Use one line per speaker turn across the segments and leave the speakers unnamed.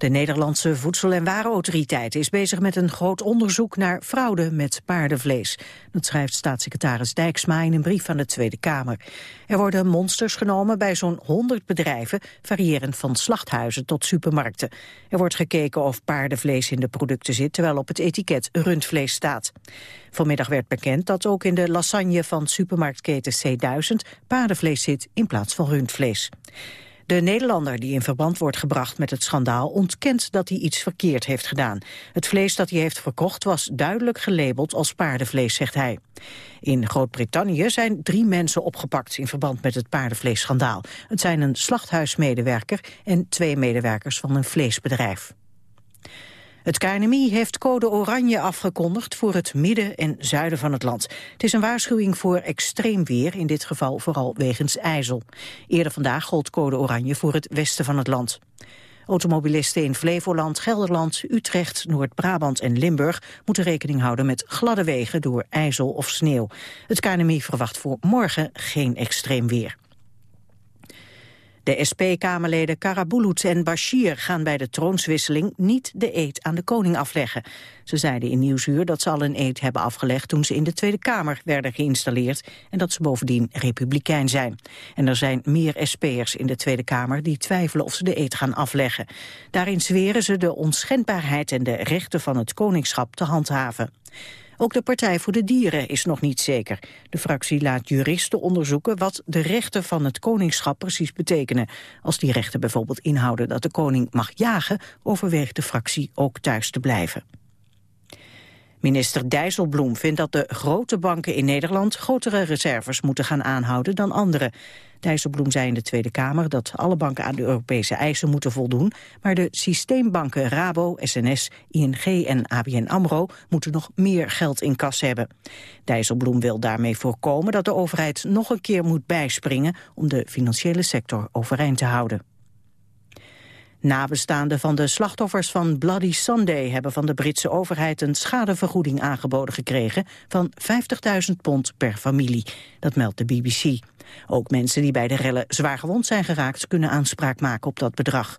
De Nederlandse Voedsel- en Warenautoriteit is bezig met een groot onderzoek naar fraude met paardenvlees. Dat schrijft staatssecretaris Dijksma in een brief van de Tweede Kamer. Er worden monsters genomen bij zo'n 100 bedrijven, variërend van slachthuizen tot supermarkten. Er wordt gekeken of paardenvlees in de producten zit, terwijl op het etiket rundvlees staat. Vanmiddag werd bekend dat ook in de lasagne van supermarktketen C1000 paardenvlees zit in plaats van rundvlees. De Nederlander die in verband wordt gebracht met het schandaal ontkent dat hij iets verkeerd heeft gedaan. Het vlees dat hij heeft verkocht was duidelijk gelabeld als paardenvlees, zegt hij. In Groot-Brittannië zijn drie mensen opgepakt in verband met het paardenvleesschandaal. Het zijn een slachthuismedewerker en twee medewerkers van een vleesbedrijf. Het KNMI heeft code oranje afgekondigd voor het midden en zuiden van het land. Het is een waarschuwing voor extreem weer, in dit geval vooral wegens ijzel. Eerder vandaag gold code oranje voor het westen van het land. Automobilisten in Flevoland, Gelderland, Utrecht, Noord-Brabant en Limburg moeten rekening houden met gladde wegen door ijzel of sneeuw. Het KNMI verwacht voor morgen geen extreem weer. De SP-Kamerleden Karabulut en Bashir gaan bij de troonswisseling niet de eed aan de koning afleggen. Ze zeiden in Nieuwsuur dat ze al een eed hebben afgelegd toen ze in de Tweede Kamer werden geïnstalleerd en dat ze bovendien republikein zijn. En er zijn meer SP'ers in de Tweede Kamer die twijfelen of ze de eed gaan afleggen. Daarin zweren ze de onschendbaarheid en de rechten van het koningschap te handhaven. Ook de Partij voor de Dieren is nog niet zeker. De fractie laat juristen onderzoeken wat de rechten van het koningschap precies betekenen. Als die rechten bijvoorbeeld inhouden dat de koning mag jagen, overweegt de fractie ook thuis te blijven. Minister Dijsselbloem vindt dat de grote banken in Nederland grotere reserves moeten gaan aanhouden dan andere. Dijsselbloem zei in de Tweede Kamer dat alle banken aan de Europese eisen moeten voldoen, maar de systeembanken Rabo, SNS, ING en ABN AMRO moeten nog meer geld in kas hebben. Dijsselbloem wil daarmee voorkomen dat de overheid nog een keer moet bijspringen om de financiële sector overeind te houden. Nabestaanden van de slachtoffers van Bloody Sunday hebben van de Britse overheid een schadevergoeding aangeboden gekregen van 50.000 pond per familie. Dat meldt de BBC. Ook mensen die bij de rellen zwaar gewond zijn geraakt kunnen aanspraak maken op dat bedrag.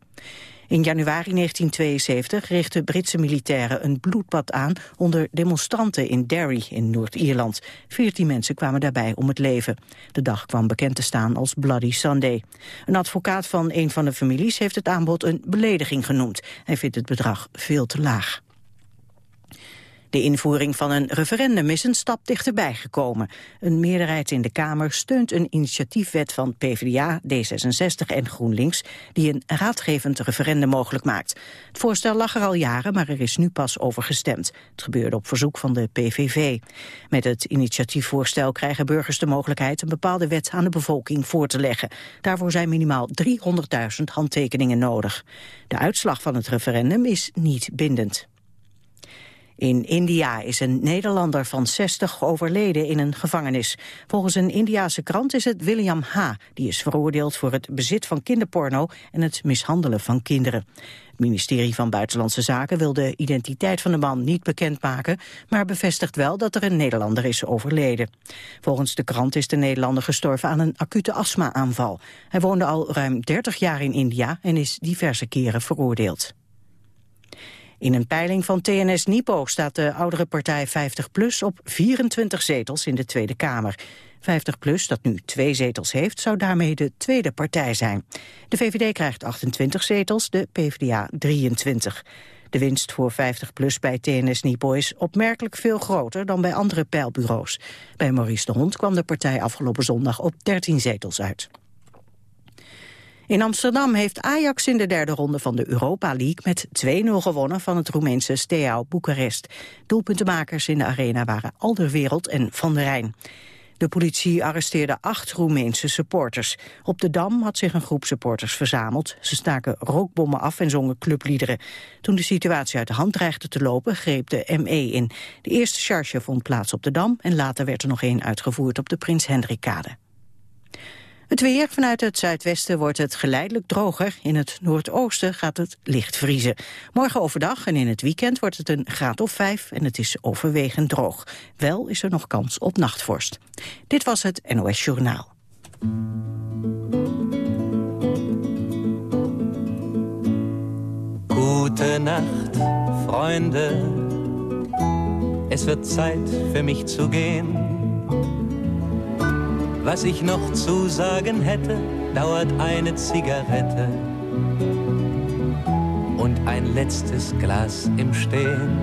In januari 1972 richtten Britse militairen een bloedbad aan onder demonstranten in Derry in Noord-Ierland. Veertien mensen kwamen daarbij om het leven. De dag kwam bekend te staan als Bloody Sunday. Een advocaat van een van de families heeft het aanbod een belediging genoemd. Hij vindt het bedrag veel te laag. De invoering van een referendum is een stap dichterbij gekomen. Een meerderheid in de Kamer steunt een initiatiefwet van PvdA, D66 en GroenLinks... die een raadgevend referendum mogelijk maakt. Het voorstel lag er al jaren, maar er is nu pas over gestemd. Het gebeurde op verzoek van de PVV. Met het initiatiefvoorstel krijgen burgers de mogelijkheid... een bepaalde wet aan de bevolking voor te leggen. Daarvoor zijn minimaal 300.000 handtekeningen nodig. De uitslag van het referendum is niet bindend. In India is een Nederlander van 60 overleden in een gevangenis. Volgens een Indiase krant is het William H. Die is veroordeeld voor het bezit van kinderporno en het mishandelen van kinderen. Het ministerie van Buitenlandse Zaken wil de identiteit van de man niet bekendmaken, maar bevestigt wel dat er een Nederlander is overleden. Volgens de krant is de Nederlander gestorven aan een acute astma-aanval. Hij woonde al ruim 30 jaar in India en is diverse keren veroordeeld. In een peiling van TNS Nipo staat de oudere partij 50PLUS op 24 zetels in de Tweede Kamer. 50PLUS, dat nu twee zetels heeft, zou daarmee de tweede partij zijn. De VVD krijgt 28 zetels, de PvdA 23. De winst voor 50PLUS bij TNS Nipo is opmerkelijk veel groter dan bij andere peilbureaus. Bij Maurice de Hond kwam de partij afgelopen zondag op 13 zetels uit. In Amsterdam heeft Ajax in de derde ronde van de Europa League met 2-0 gewonnen van het Roemeense Steaua Boekarest. Doelpuntenmakers in de arena waren Alderwereld en Van der Rijn. De politie arresteerde acht Roemeense supporters. Op de Dam had zich een groep supporters verzameld. Ze staken rookbommen af en zongen clubliederen. Toen de situatie uit de hand dreigde te lopen, greep de ME in. De eerste charge vond plaats op de Dam... en later werd er nog één uitgevoerd op de Prins Hendrikkade. Het weer vanuit het zuidwesten wordt het geleidelijk droger. In het noordoosten gaat het licht vriezen. Morgen overdag en in het weekend wordt het een graad of vijf en het is overwegend droog. Wel is er nog kans op nachtvorst. Dit was het NOS Journaal.
Gute Nacht, vrienden. Es tijd Zeit für mich zu gehen. Was ich noch zu sagen hätte, dauert eine Zigarette und ein letztes Glas im Stehen.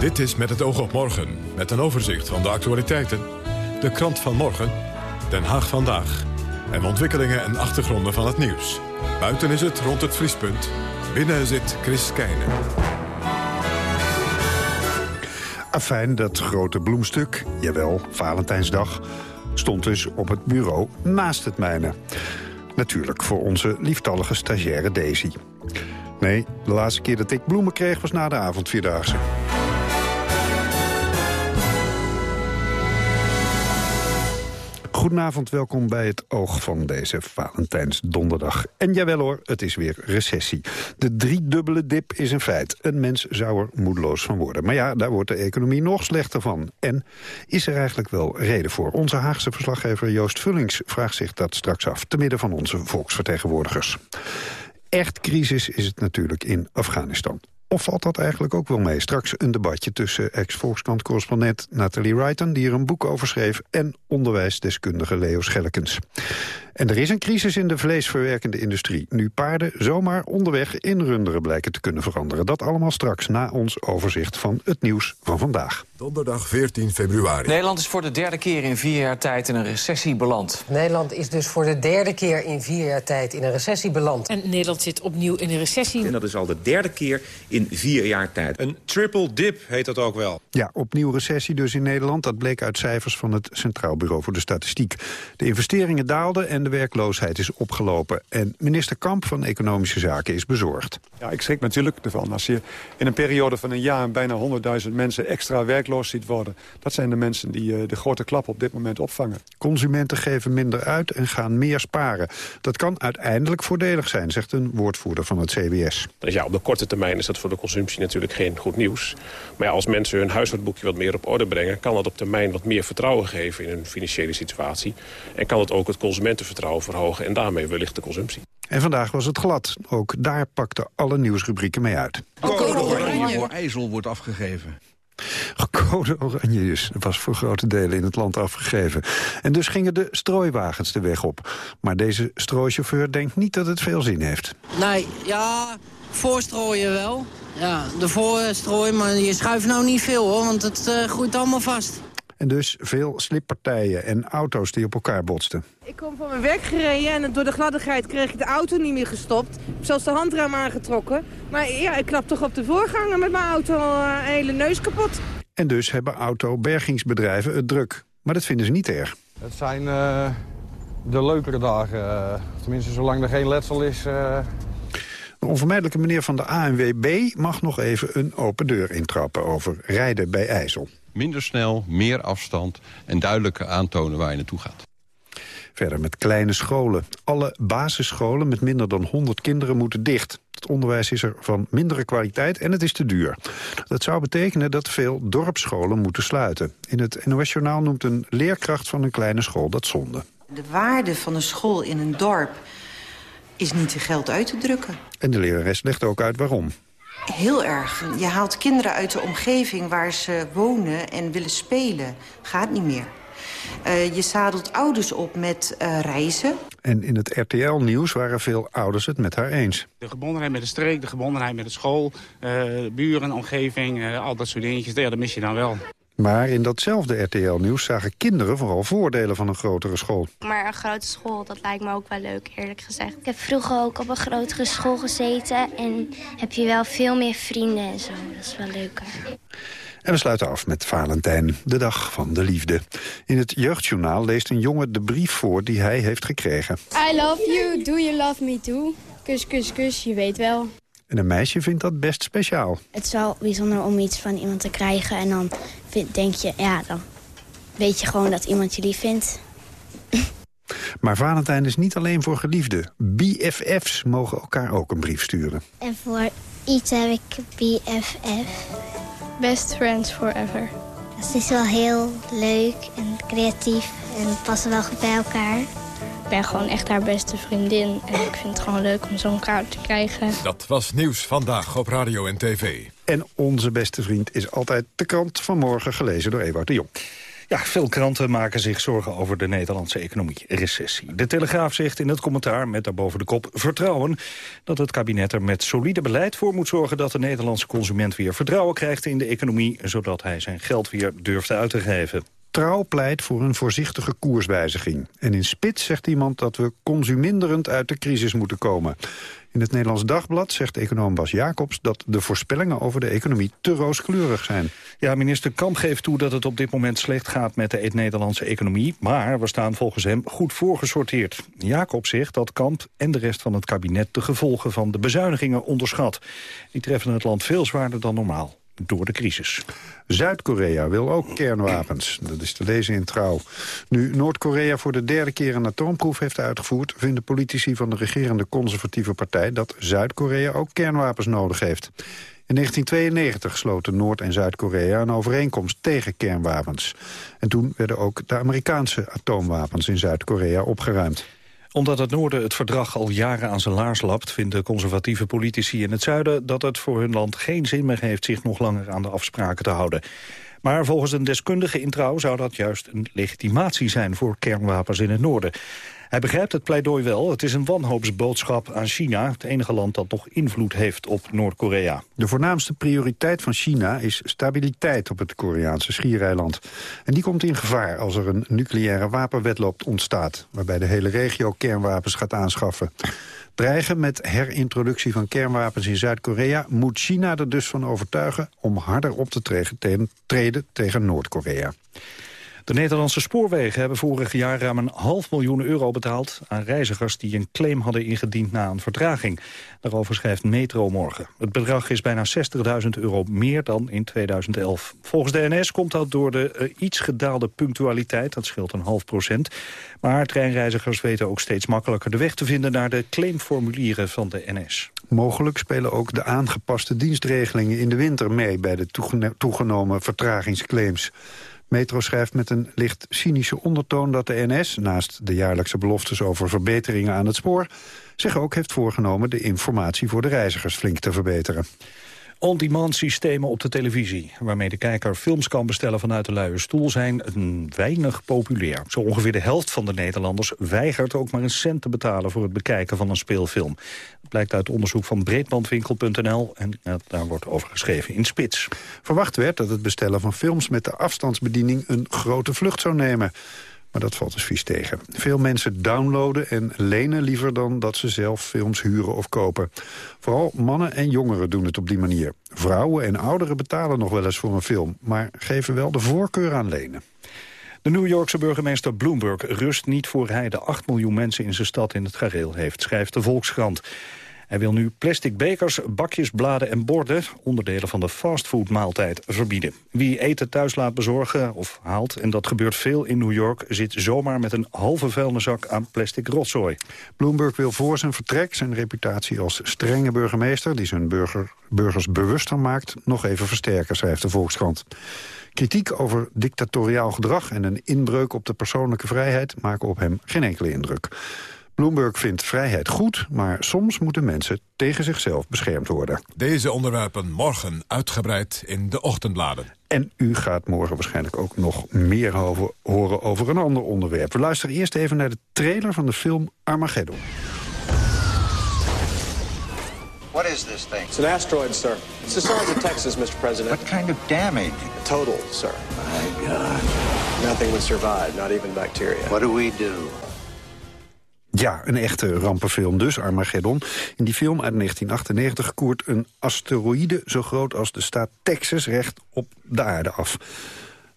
Dit is Met het oog op morgen, met een overzicht van de actualiteiten. De krant van morgen, Den Haag vandaag. En ontwikkelingen en achtergronden van het nieuws. Buiten is het rond het vriespunt. Binnen zit Chris Keijnen.
Afijn, dat grote bloemstuk, jawel, Valentijnsdag... stond dus op het bureau naast het mijne. Natuurlijk voor onze lieftallige stagiaire Daisy. Nee, de laatste keer dat ik bloemen kreeg was na de avondvierdaagse. Goedenavond, welkom bij het oog van deze Valentijnsdonderdag. En jawel hoor, het is weer recessie. De driedubbele dip is een feit. Een mens zou er moedeloos van worden. Maar ja, daar wordt de economie nog slechter van. En is er eigenlijk wel reden voor? Onze Haagse verslaggever Joost Vullings vraagt zich dat straks af... te midden van onze volksvertegenwoordigers. Echt crisis is het natuurlijk in Afghanistan. Of valt dat eigenlijk ook wel mee? Straks een debatje tussen ex-Volkskrant-correspondent Nathalie Wrighton... die er een boek over schreef, en onderwijsdeskundige Leo Schellekens. En er is een crisis in de vleesverwerkende industrie. Nu paarden zomaar onderweg in runderen blijken te kunnen veranderen. Dat allemaal straks na ons overzicht van het nieuws van vandaag.
Donderdag 14 februari.
Nederland is voor de derde keer in vier jaar tijd in een recessie beland.
Nederland is dus voor de derde keer in vier jaar tijd in een recessie beland.
En Nederland zit opnieuw in een recessie.
En dat is al de derde keer in vier jaar tijd.
Een triple dip heet dat ook wel.
Ja, opnieuw recessie dus in Nederland. Dat bleek uit cijfers van het Centraal Bureau voor de Statistiek. De investeringen daalden en de werkloosheid is opgelopen. En minister Kamp van Economische Zaken is bezorgd.
Ja, ik schrik natuurlijk ervan. Als je in een periode van een jaar bijna 100.000 mensen extra werkloos ziet worden... dat zijn de mensen die uh, de grote klap op dit moment opvangen.
Consumenten geven minder uit en gaan meer sparen. Dat kan uiteindelijk voordelig zijn, zegt een woordvoerder van het CBS.
Dus ja, op de korte termijn is dat voor de consumptie natuurlijk geen goed nieuws. Maar ja, als mensen hun huishoudboekje wat meer op orde brengen... kan dat op termijn wat meer vertrouwen geven in hun financiële situatie. En kan het ook het consumentenvertrouwen verhogen en daarmee wellicht de consumptie.
En vandaag was het glad. Ook daar pakten alle nieuwsrubrieken mee uit.
Code oranje voor IJssel wordt afgegeven.
Code oranje dus. was voor grote delen in het land afgegeven. En dus gingen de strooiwagens de weg op. Maar deze strooichauffeur denkt niet dat het veel zin heeft.
Nee, ja, voorstrooien wel. Ja, de voorstrooien, maar je schuift nou niet veel hoor, want het uh, groeit allemaal vast.
En dus veel slippartijen en auto's die op elkaar botsten.
Ik kom van mijn werk gereden en door de gladdigheid kreeg ik de auto niet meer gestopt. Ik heb zelfs de handruim aangetrokken. Maar ja, ik klap toch op de voorganger met mijn auto uh, een hele neus kapot.
En dus hebben autobergingsbedrijven het druk. Maar dat vinden ze niet erg.
Het zijn uh, de leukere dagen. Uh, tenminste, zolang er geen letsel is...
De onvermijdelijke meneer van de ANWB mag nog even een open deur intrappen over rijden bij IJssel.
Minder snel, meer afstand en duidelijker aantonen waar je naartoe gaat.
Verder met kleine scholen. Alle basisscholen met minder dan 100 kinderen moeten dicht. Het onderwijs is er van mindere kwaliteit en het is te duur. Dat zou betekenen dat veel dorpsscholen moeten sluiten. In het NOS-journaal noemt een leerkracht van een kleine school dat zonde.
De waarde van een school in een dorp is niet te geld uit te drukken.
En de lerares legt ook uit waarom.
Heel erg. Je haalt kinderen uit de omgeving waar ze wonen en willen spelen. Gaat niet meer. Uh, je zadelt ouders op met uh, reizen.
En in het RTL-nieuws waren veel ouders het met haar eens.
De gebondenheid met de streek, de gebondenheid met de school, uh, buren, omgeving, al dat soort dingetjes, ja, dat mis je dan wel.
Maar in datzelfde RTL-nieuws zagen kinderen vooral voordelen van een grotere school.
Maar een grote school, dat lijkt me ook wel leuk, eerlijk gezegd. Ik heb vroeger ook op een grotere school gezeten en heb je wel veel meer vrienden en zo. Dat is wel leuker.
En we sluiten af met Valentijn, de dag van de liefde. In het jeugdjournaal leest een jongen de brief voor die hij heeft gekregen.
I love you, do you love me too? Kus, kus, kus, je weet wel.
En een meisje vindt dat best speciaal.
Het is wel bijzonder om iets van iemand te krijgen. En dan vind, denk je, ja, dan weet je gewoon dat iemand je lief vindt.
Maar Valentijn is niet alleen voor geliefden. BFF's mogen elkaar ook een brief sturen.
En voor iets heb ik BFF.
Best friends forever.
Het is wel heel leuk en creatief en passen wel goed bij elkaar.
Ben gewoon echt haar beste vriendin. En ik vind het gewoon leuk om zo'n kaart te krijgen.
Dat was Nieuws Vandaag op Radio en TV.
En onze beste vriend is altijd de krant van morgen gelezen door Ewout de Jong.
Ja, veel kranten maken zich zorgen over de Nederlandse economie, recessie. De Telegraaf zegt in het commentaar met daarboven de kop vertrouwen... dat het kabinet er met solide beleid voor moet zorgen... dat de Nederlandse consument weer vertrouwen krijgt in de economie... zodat hij zijn geld weer durft uit te geven.
Trouw pleit voor een voorzichtige koerswijziging. En in Spits zegt iemand dat we consuminderend uit de crisis moeten komen. In het Nederlands Dagblad zegt econoom Bas Jacobs... dat de voorspellingen over de economie te rooskleurig zijn.
Ja, minister Kamp geeft toe dat het op dit moment slecht gaat met de Nederlandse economie. Maar we staan volgens hem goed voorgesorteerd. Jacobs zegt dat Kamp en de rest van het kabinet de gevolgen van de bezuinigingen onderschat. Die treffen het land veel zwaarder dan normaal door de crisis.
Zuid-Korea wil ook kernwapens. Dat is te lezen in Trouw. Nu Noord-Korea voor de derde keer een atoomproef heeft uitgevoerd... vinden politici van de regerende conservatieve partij... dat Zuid-Korea ook kernwapens nodig heeft. In 1992 sloten Noord- en Zuid-Korea een overeenkomst tegen kernwapens. En toen werden ook de Amerikaanse atoomwapens in Zuid-Korea opgeruimd
omdat het noorden het verdrag al jaren aan zijn laars lapt... vinden conservatieve politici in het zuiden dat het voor hun land geen zin meer heeft... zich nog langer aan de afspraken te houden. Maar volgens een deskundige in Trouw zou dat juist een legitimatie zijn... voor kernwapens in het noorden. Hij begrijpt het pleidooi wel. Het is een wanhoopsboodschap aan China, het enige land dat nog invloed heeft op Noord-Korea.
De voornaamste prioriteit van China is stabiliteit op het Koreaanse schiereiland. En die komt in gevaar als er een nucleaire wapenwetloop ontstaat... waarbij de hele regio kernwapens gaat aanschaffen. Dreigen met herintroductie van kernwapens in Zuid-Korea... moet China er dus van overtuigen om harder op te treden tegen Noord-Korea.
De Nederlandse spoorwegen hebben vorig jaar ruim een half miljoen euro betaald aan reizigers die een claim hadden ingediend na een vertraging. Daarover schrijft Metro morgen. Het bedrag is bijna 60.000 euro meer dan in 2011. Volgens de NS komt dat door de uh, iets gedaalde punctualiteit, dat scheelt een half procent. Maar treinreizigers weten ook steeds makkelijker de weg te vinden naar de claimformulieren van de NS.
Mogelijk spelen ook de aangepaste dienstregelingen in de winter mee bij de toegenomen vertragingsclaims. Metro schrijft met een licht cynische ondertoon dat de NS... naast de jaarlijkse beloftes over verbeteringen aan het spoor... zich ook heeft voorgenomen de informatie voor de reizigers flink te verbeteren
on-demand systemen op de televisie... waarmee de kijker films kan bestellen vanuit de luie stoel... zijn weinig populair. Zo ongeveer de helft van de Nederlanders weigert ook maar een cent te betalen... voor het bekijken van een speelfilm. Dat blijkt uit onderzoek van breedbandwinkel.nl... en daar wordt over geschreven in Spits.
Verwacht werd dat het bestellen van films met de afstandsbediening... een grote vlucht zou nemen. Maar dat valt dus vies tegen. Veel mensen downloaden en lenen liever dan dat ze zelf films huren of kopen. Vooral mannen en jongeren doen het op die manier. Vrouwen en ouderen betalen nog wel eens voor een film... maar geven wel de voorkeur aan lenen.
De New Yorkse burgemeester Bloomberg rust niet voor hij de 8 miljoen mensen in zijn stad in het gareel heeft, schrijft de Volkskrant. Hij wil nu plastic bekers, bakjes, bladen en borden... onderdelen van de fastfoodmaaltijd verbieden. Wie eten thuis laat bezorgen of haalt, en dat gebeurt veel in New York... zit zomaar met een halve vuilniszak aan plastic rotzooi.
Bloomberg wil voor zijn vertrek zijn reputatie als strenge burgemeester... die zijn burger, burgers bewuster maakt, nog even versterken, schrijft de Volkskrant. Kritiek over dictatoriaal gedrag en een inbreuk op de persoonlijke vrijheid... maken op hem geen enkele indruk. Bloomberg vindt vrijheid goed, maar soms moeten mensen tegen zichzelf beschermd worden.
Deze onderwerpen morgen uitgebreid in de ochtendbladen.
En u gaat morgen waarschijnlijk ook nog meer horen over een ander onderwerp. We luisteren eerst even naar de trailer van de film Armageddon.
What is this thing? It's an asteroid, sir. It's the size of Texas, Mr. President. What kind of damage? Total, sir. My God. Nothing would survive, not even bacteria. What do we do?
Ja, een echte rampenfilm dus, Armageddon. In die film uit 1998 koert een asteroïde zo groot als de staat Texas recht op de aarde af.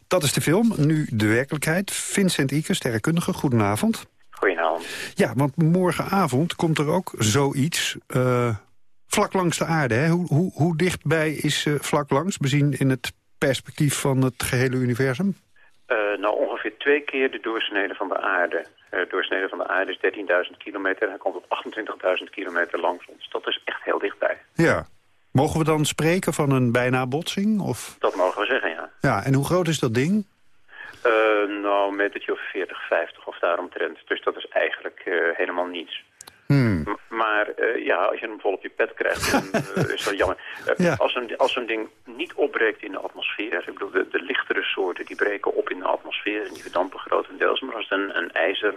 Dat is de film, nu de werkelijkheid. Vincent Ike, sterrenkundige, goedenavond.
Goedenavond.
Ja, want morgenavond komt er ook zoiets uh, vlak langs de aarde. Hè? Hoe, hoe, hoe dichtbij is uh, vlak langs, bezien in het perspectief van het gehele universum?
Uh, nou, ongeveer twee keer de doorsnede van de aarde. Uh, doorsnede van de aarde is 13.000 kilometer. Hij komt op 28.000 kilometer langs ons. Dat is echt heel dichtbij.
Ja. Mogen we dan spreken van een bijna botsing? Of?
Dat mogen we zeggen, ja.
Ja, en hoe groot is dat ding?
Uh, Nou, een metertje of 40, 50 of daaromtrent. Dus dat is eigenlijk eh, helemaal niets.
Hmm.
Maar eh, ja, als je hem vol op je pet krijgt, dan eh, is dat jammer. Eh,
Ja.
Als een- Als zo'n ding niet opbreekt in de atmosfeer... ik bedoel, de, de lichtere soorten die breken op in de atmosfeer... en die verdampen grotendeels. Maar als het een, een ijzer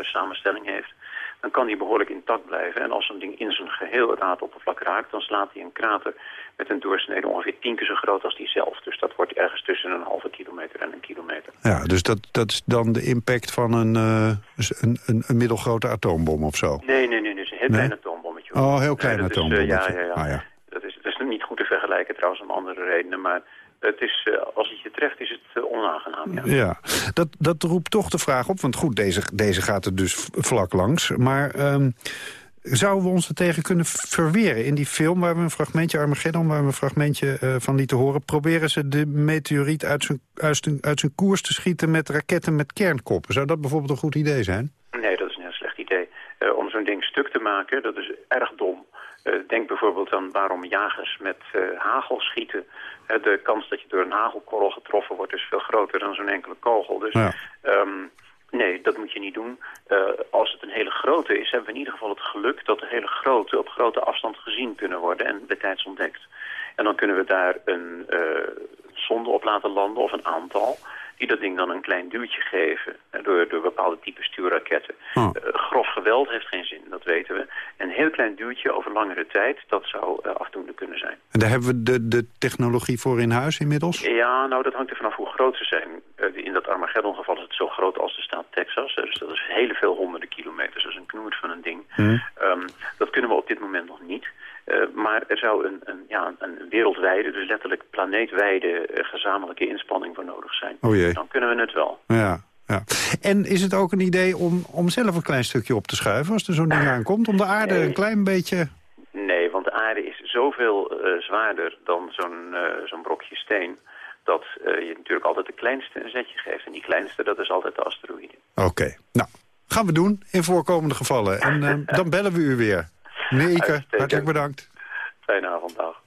samenstelling heeft... dan kan die behoorlijk intact blijven. En als zo'n ding in zijn geheel het aardoppervlak raakt... dan slaat hij een krater met een doorsnede ongeveer tien keer zo groot als die zelf. Dus dat wordt ergens tussen een halve kilometer en een kilometer.
Ja, dus dat, dat is dan de impact van een, een, een, een middelgrote atoombom of zo?
Nee, nee, nee, een heel
Nee?
klein atoombommetje.
Oh, heel klein
Nee, dat is, eh,
atoombommetje.
ja, ja, ja.
Ah, ja.
Dat, is, dat is niet goed te vergelijken trouwens om andere redenen. Maar het is, eh, als het je treft is het eh, onaangenaam, ja.
Ja, dat, dat roept toch de vraag op. Want goed, deze, deze gaat er dus vlak langs. Maar ehm, zouden we ons er tegen kunnen verweren? In die film waar we een fragmentje, Armageddon... waar we een fragmentje eh, van lieten horen... proberen ze de meteoriet uit zijn, uit, zijn, uit zijn koers te schieten... met raketten met kernkoppen. Zou dat bijvoorbeeld een goed idee zijn?
Nee, dat is een heel slecht Eh, om zo'n ding stuk te maken, dat is erg dom. Eh, denk bijvoorbeeld aan waarom jagers met eh, hagel schieten. De kans dat je door een hagelkorrel getroffen wordt is veel groter dan zo'n enkele kogel. Dus ehm, nee, dat moet je niet doen. Als het een hele grote is, hebben we in ieder geval het geluk dat de hele grote op grote afstand gezien kunnen worden en bij tijds ontdekt. En dan kunnen we daar een zonde op laten landen of een aantal die dat ding dan een klein duwtje geven eh, door, door bepaalde type stuurraketten.
Oh.
Eh, grof geweld heeft geen zin, dat weten we. Een heel klein duwtje over langere tijd, dat zou eh, afdoende kunnen zijn.
En daar hebben we de, de technologie voor in huis inmiddels?
Ja, nou dat hangt er vanaf hoe groot ze zijn. In dat Armageddon-geval is het zo groot als de staat Texas. dus dat is hele veel honderden kilometers. Dat is een knoert van een ding.
Hm.
Ehm, dat kunnen we op dit moment nog niet. Eh, maar er zou een, een, ja, een wereldwijde, dus letterlijk planeetwijde eh, gezamenlijke inspanning voor nodig zijn.
Oh jee.
Dan kunnen we het wel.
Ja, ja. En is het ook een idee om, om zelf een klein stukje op te schuiven... als er zo'n ding aankomt? Om de aarde een klein beetje...
Nee, want de aarde is zoveel eh, zwaarder dan zo'n zo'n brokje steen... dat je natuurlijk altijd de kleinste een zetje geeft. En die kleinste, dat is altijd de asteroïde.
Oké, nou, gaan we doen in voorkomende gevallen. En dan bellen we u weer.
Uitstekend.
hartelijk bedankt.
Fijne avond, dag.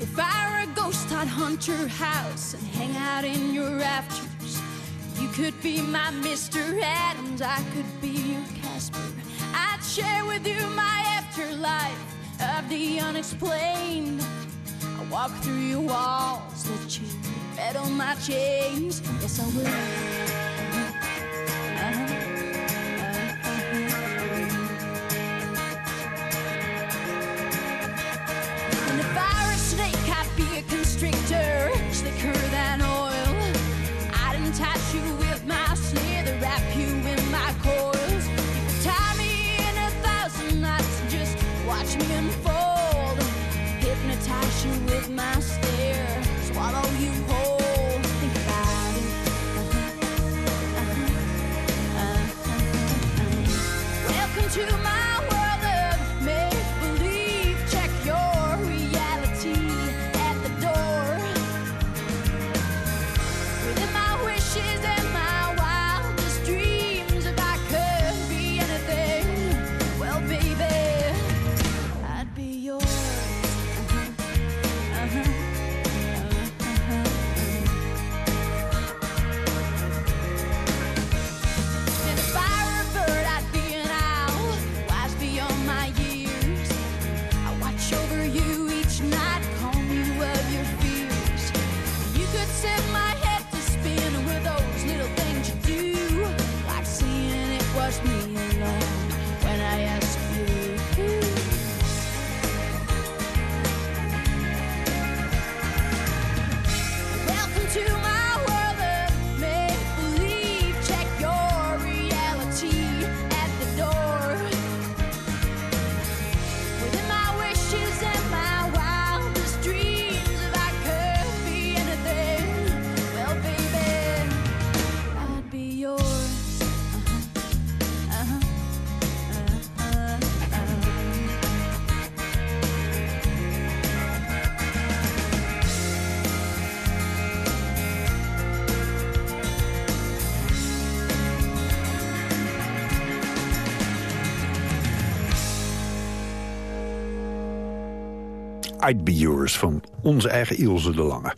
If I were a ghost, I'd hunt your house and hang out in your rafters. You could be my Mr. Adams, I could be your Casper. I'd share with you my afterlife of the unexplained. Walk through your walls, let you rattle my chains. Yes, I will. Uh-huh. And if I were a snake, I'd be a constrictor, slicker than oil. Yours
van onze eigen Ilse de Lange.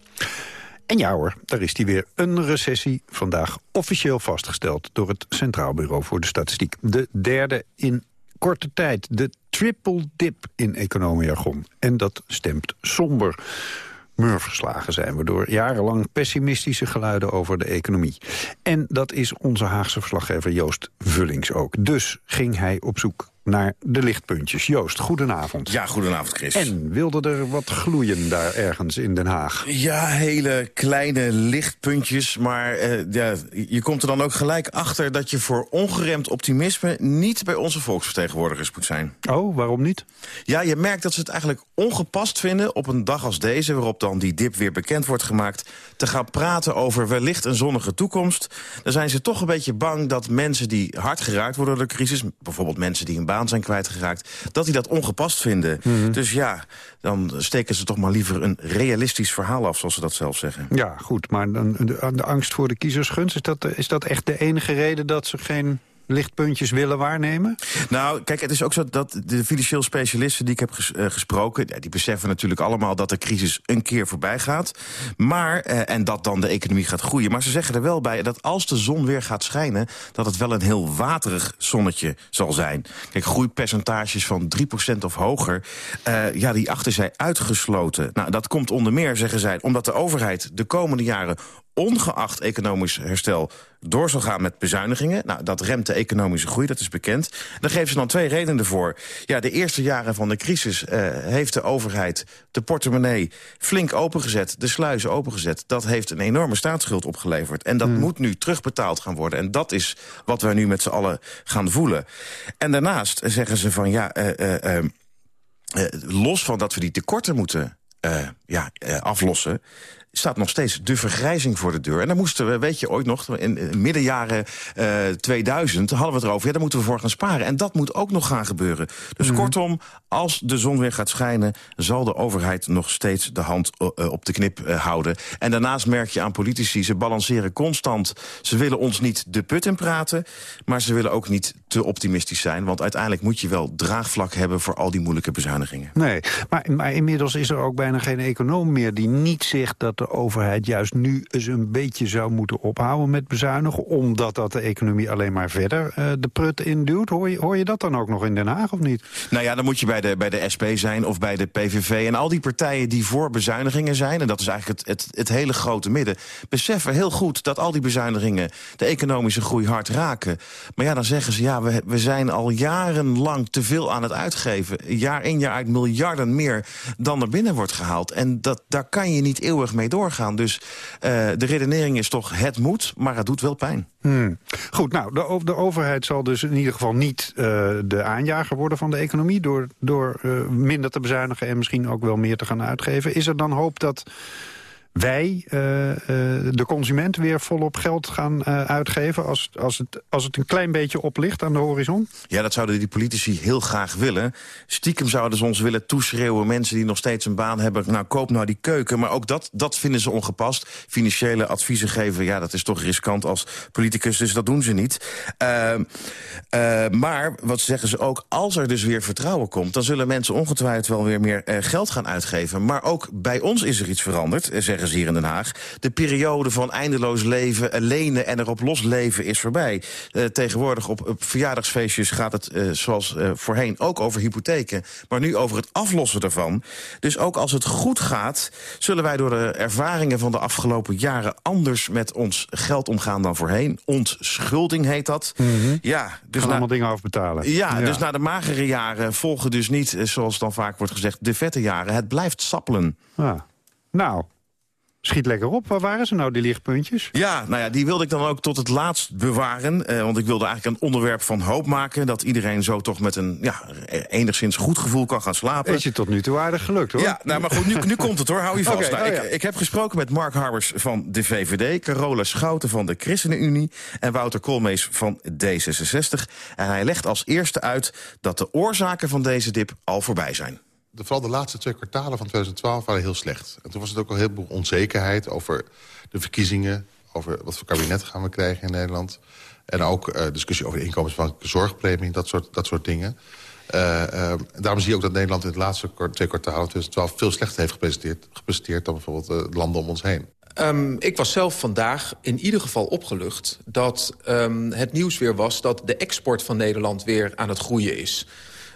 En ja hoor, daar is die weer. Een recessie, vandaag officieel vastgesteld... door het Centraal Bureau voor de Statistiek. De derde in korte tijd. De triple dip in economiejargon. En dat stemt somber. Murverslagen zijn we door jarenlang pessimistische geluiden over de economie. En dat is onze Haagse verslaggever Joost Vullings ook. Dus ging hij op zoek naar de lichtpuntjes. Joost, goedenavond.
Ja, goedenavond Chris.
En wilde er wat gloeien daar ergens in Den Haag?
Ja, hele kleine lichtpuntjes. Maar uh, ja, je komt er dan ook gelijk achter dat je voor ongeremd optimisme... niet bij onze volksvertegenwoordigers moet zijn.
Oh, waarom niet?
Ja, je merkt dat ze het eigenlijk ongepast vinden op een dag als deze... waarop dan die dip weer bekend wordt gemaakt... te gaan praten over wellicht een zonnige toekomst. Dan zijn ze toch een beetje bang dat mensen die hard geraakt worden door de crisis... bijvoorbeeld mensen die een baan zijn kwijtgeraakt... dat die dat ongepast vinden.
Mhm.
Dus ja, dan steken ze toch maar liever een realistisch verhaal af... zoals ze dat zelf zeggen.
Ja, goed, maar dan, de, de angst voor de kiezersgunst... Is dat, is dat echt de enige reden dat ze geen lichtpuntjes willen waarnemen?
Nou, kijk, het is ook zo dat de financieel specialisten die ik heb uh, gesproken... Die beseffen natuurlijk allemaal dat de crisis een keer voorbij gaat. Maar, uh, en dat dan de economie gaat groeien. Maar ze zeggen er wel bij dat als de zon weer gaat schijnen... dat het wel een heel waterig zonnetje zal zijn. Kijk, groeipercentages van 3% of hoger... Uh, ja, die achter zij uitgesloten. Nou, dat komt onder meer, zeggen zij, omdat de overheid de komende jaren ongeacht economisch herstel door zal gaan met bezuinigingen. Nou, dat remt de economische groei, dat is bekend. Daar geven ze dan twee redenen voor. Ja, de eerste jaren van de crisis uh, heeft de overheid de portemonnee flink opengezet, de sluizen opengezet. Dat heeft een enorme staatsschuld opgeleverd. En dat hmm. moet nu terugbetaald gaan worden. En dat is wat wij nu met z'n allen gaan voelen. En daarnaast zeggen ze van ja, uh, uh, los van dat we die tekorten moeten ja, aflossen staat nog steeds de vergrijzing voor de deur. En daar moesten we, weet je, ooit nog, in, middenjaren uh, 2000... hadden we het erover, ja, daar moeten we voor gaan sparen. En dat moet ook nog gaan gebeuren. Dus mm -hmm. kortom, als de zon weer gaat schijnen... zal de overheid nog steeds de hand uh, op de knip uh, houden. En daarnaast merk je aan politici, ze balanceren constant. Ze willen ons niet de put in praten... maar ze willen ook niet te optimistisch zijn. Want uiteindelijk moet je wel draagvlak hebben... voor al die moeilijke bezuinigingen.
Nee, maar, maar inmiddels is er ook bijna geen econoom meer... die niet zegt dat de overheid juist nu eens een beetje zou moeten ophouden met bezuinigen... omdat dat de economie alleen maar verder uh, de prut induwt. Hoor je, hoor je dat dan ook nog in Den Haag of niet?
Nou ja, dan moet je bij de, bij de SP zijn of bij de PVV. En al die partijen die voor bezuinigingen zijn... en dat is eigenlijk het, het, het hele grote midden... beseffen heel goed dat al die bezuinigingen de economische groei hard raken. Maar ja, dan zeggen ze, ja, we, we zijn al jarenlang te veel aan het uitgeven. Jaar in jaar uit miljarden meer dan er binnen wordt gehaald. En dat, daar kan je niet eeuwig mee doorgaan. Dus uh, de redenering is toch, het moet, maar het doet wel pijn.
Hmm. Goed, nou, de, de, overheid zal dus in ieder geval niet uh, de aanjager worden van de economie... door, door uh, minder te bezuinigen en misschien ook wel meer te gaan uitgeven. Is er dan hoop dat wij, uh, uh, de consument, weer volop geld gaan uh, uitgeven... Als, als, het, als het een klein beetje oplicht aan de horizon?
Ja, dat zouden die politici heel graag willen. Stiekem zouden ze ons willen toeschreeuwen... mensen die nog steeds een baan hebben, nou, koop nou die keuken. Maar ook dat, dat vinden ze ongepast. Financiële adviezen geven, ja, dat is toch riskant als politicus... dus dat doen ze niet. maar, wat zeggen ze ook, als er dus weer vertrouwen komt... dan zullen mensen ongetwijfeld wel weer meer geld gaan uitgeven. Maar ook bij ons is er iets veranderd, zeggen hier in Den Haag. De periode van eindeloos leven, lenen en erop losleven is voorbij. Uh, tegenwoordig op, op, verjaardagsfeestjes gaat het uh, zoals uh, voorheen ook over hypotheken. Maar nu over het aflossen daarvan. Dus ook als het goed gaat, zullen wij door de ervaringen van de afgelopen jaren anders met ons geld omgaan dan voorheen. Ontschulding heet dat.
Mm -hmm.
Ja,
dus na, allemaal dingen afbetalen.
Ja, ja, dus na de magere jaren volgen dus niet, zoals dan vaak wordt gezegd, de vette jaren. Het blijft sappelen.
Ah. Nou, Schiet lekker op. Waar waren ze nou, die lichtpuntjes?
Ja, nou ja, die wilde ik dan ook tot het laatst bewaren. Eh, want ik wilde eigenlijk een onderwerp van hoop maken. Dat iedereen zo toch met een ja, enigszins goed gevoel kan gaan slapen.
Is je tot nu toe aardig gelukt, hoor.
Ja, nou, maar goed, nu, nu komt het, hoor. Hou je vast. Okay, nou, oh, ja. ik, ik, heb gesproken met Mark Harbers van de VVD... Carola Schouten van de ChristenUnie... en Wouter Koolmees van D66. En hij legt als eerste uit dat de oorzaken van deze dip al voorbij zijn
de, vooral de laatste twee kwartalen van 2012 waren heel slecht. En toen was het ook al heel veel onzekerheid over de verkiezingen... over wat voor kabinet gaan we krijgen in Nederland. En ook uh, discussie over de inkomensafhankelijke zorgpremie, dat soort, dat soort dingen. Uh, uh, daarom zie je ook dat Nederland in het laatste twee kwartalen... 2012 veel slechter heeft gepresenteerd, dan bijvoorbeeld uh, landen om ons heen.
Um, ik was zelf vandaag in ieder geval opgelucht dat um, het nieuws weer was... dat de export van Nederland weer aan het groeien is.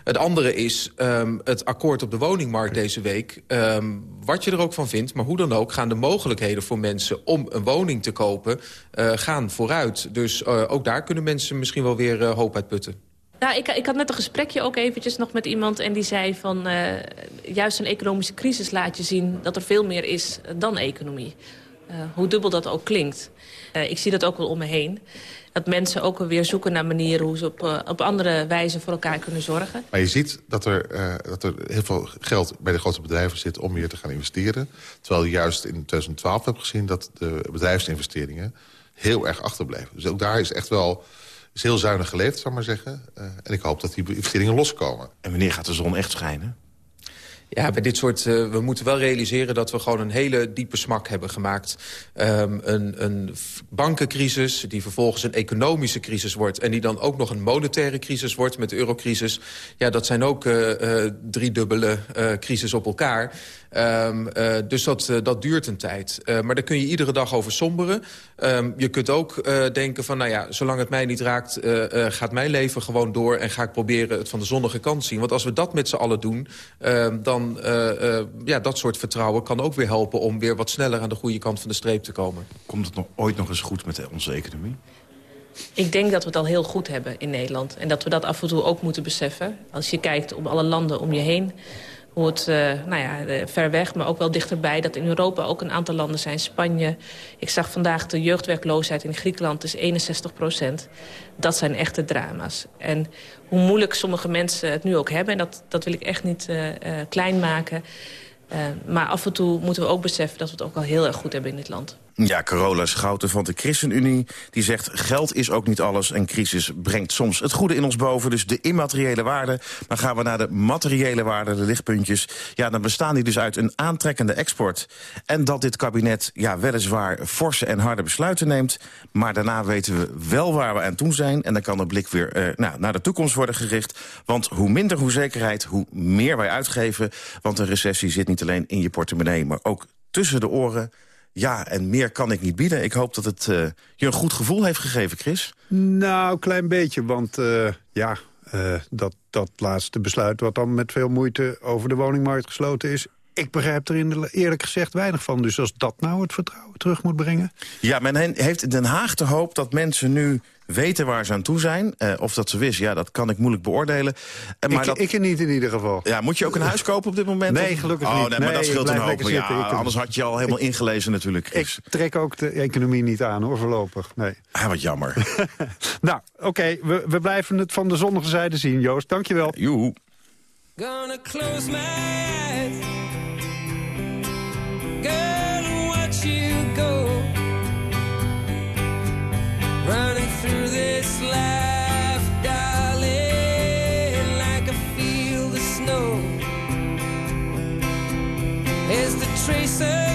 Het andere is um, het akkoord op de woningmarkt deze week. Um, wat je er ook van vindt, maar hoe dan ook... gaan de mogelijkheden voor mensen om een woning te kopen uh, gaan vooruit. Dus uh, ook daar kunnen mensen misschien wel weer uh, hoop uit putten.
Nou, ik, ik had net een gesprekje ook eventjes nog met iemand... en die zei van juist een economische crisis laat je zien... dat er veel meer is dan economie. Hoe dubbel dat ook klinkt. Ik zie dat ook wel om me heen. Dat mensen ook weer zoeken naar manieren... hoe ze op, uh, op andere wijze voor elkaar kunnen zorgen.
Maar je ziet dat er, uh, dat er heel veel geld bij de grote bedrijven zit... om hier te gaan investeren. Terwijl je juist in 2012 hebt gezien... dat de bedrijfsinvesteringen heel erg achterbleven. Dus ook daar is echt wel is heel zuinig geleefd, zou ik maar zeggen. Uh, en ik hoop dat die investeringen loskomen.
En wanneer gaat de zon echt schijnen?
Ja, bij dit soort... Uh, we moeten wel realiseren dat we gewoon een hele diepe smak hebben gemaakt. Um, een, een bankencrisis die vervolgens een economische crisis wordt... en die dan ook nog een monetaire crisis wordt met de eurocrisis. Ja, dat zijn ook uh, uh, driedubbele uh, crisis op elkaar. Uh, dus dat, dat duurt een tijd. Maar daar kun je iedere dag over somberen. Um, je kunt ook denken van, nou ja, zolang het mij niet raakt... Gaat mijn leven gewoon door en ga ik proberen het van de zonnige kant zien. Want als we dat met z'n allen doen, dan uh, uh, ja, dat soort vertrouwen kan ook weer helpen... om weer wat sneller aan de goede kant van de streep te komen.
Komt het nog ooit nog eens goed met onze economie?
Ik denk dat we het al heel goed hebben in Nederland. En dat we dat af en toe ook moeten beseffen. Als je kijkt op alle landen om je heen hoe het uh, nou ja, ver weg, maar ook wel dichterbij... dat in Europa ook een aantal landen zijn. Spanje, ik zag vandaag de jeugdwerkloosheid in Griekenland is 61 procent. Dat zijn echte drama's. En hoe moeilijk sommige mensen het nu ook hebben... en dat, dat wil ik echt niet uh, klein maken... Maar af en toe moeten we ook beseffen dat we het ook al heel erg goed hebben in dit land.
Ja, Carola Schouten van de ChristenUnie die zegt... geld is ook niet alles en crisis brengt soms het goede in ons boven. Dus de immateriële waarde. Maar gaan we naar de materiële waarde, de lichtpuntjes... ja, dan bestaan die dus uit een aantrekkende export. En dat dit kabinet ja, weliswaar forse en harde besluiten neemt... maar daarna weten we wel waar we aan toe zijn... en dan kan de blik weer uh, nou, naar de toekomst worden gericht. Want hoe minder hoe zekerheid, hoe meer wij uitgeven. Want een recessie zit niet alleen in je portemonnee... maar ook tussen de oren ja, en meer kan ik niet bieden. Ik hoop dat het uh, je een goed gevoel heeft gegeven, Chris.
Nou, een klein beetje, want uh, ja, uh, dat, dat laatste besluit... wat dan met veel moeite over de woningmarkt gesloten is... ik begrijp er in eerlijk gezegd weinig van. Dus als dat nou het vertrouwen terug moet brengen...
Ja, men heeft in Den Haag de hoop dat mensen nu weten waar ze aan toe zijn. Uh, of dat ze wist, ja, dat kan ik moeilijk beoordelen.
Uh, maar ik, dat, ik niet in ieder geval.
Ja, moet je ook een huis kopen op dit moment?
Nee, gelukkig
oh,
niet.
Nee, maar dat scheelt een hoop. Ja, anders had je al helemaal ingelezen natuurlijk.
Chris. Ik trek ook de economie niet aan, hoor, voorlopig. Nee.
Ah, wat jammer.
nou, oké, okay, we, we blijven het van de zonnige zijde zien, Joost. Dankjewel.
Joehoe.
Gonna close my eyes Girl, watch you go running Tracer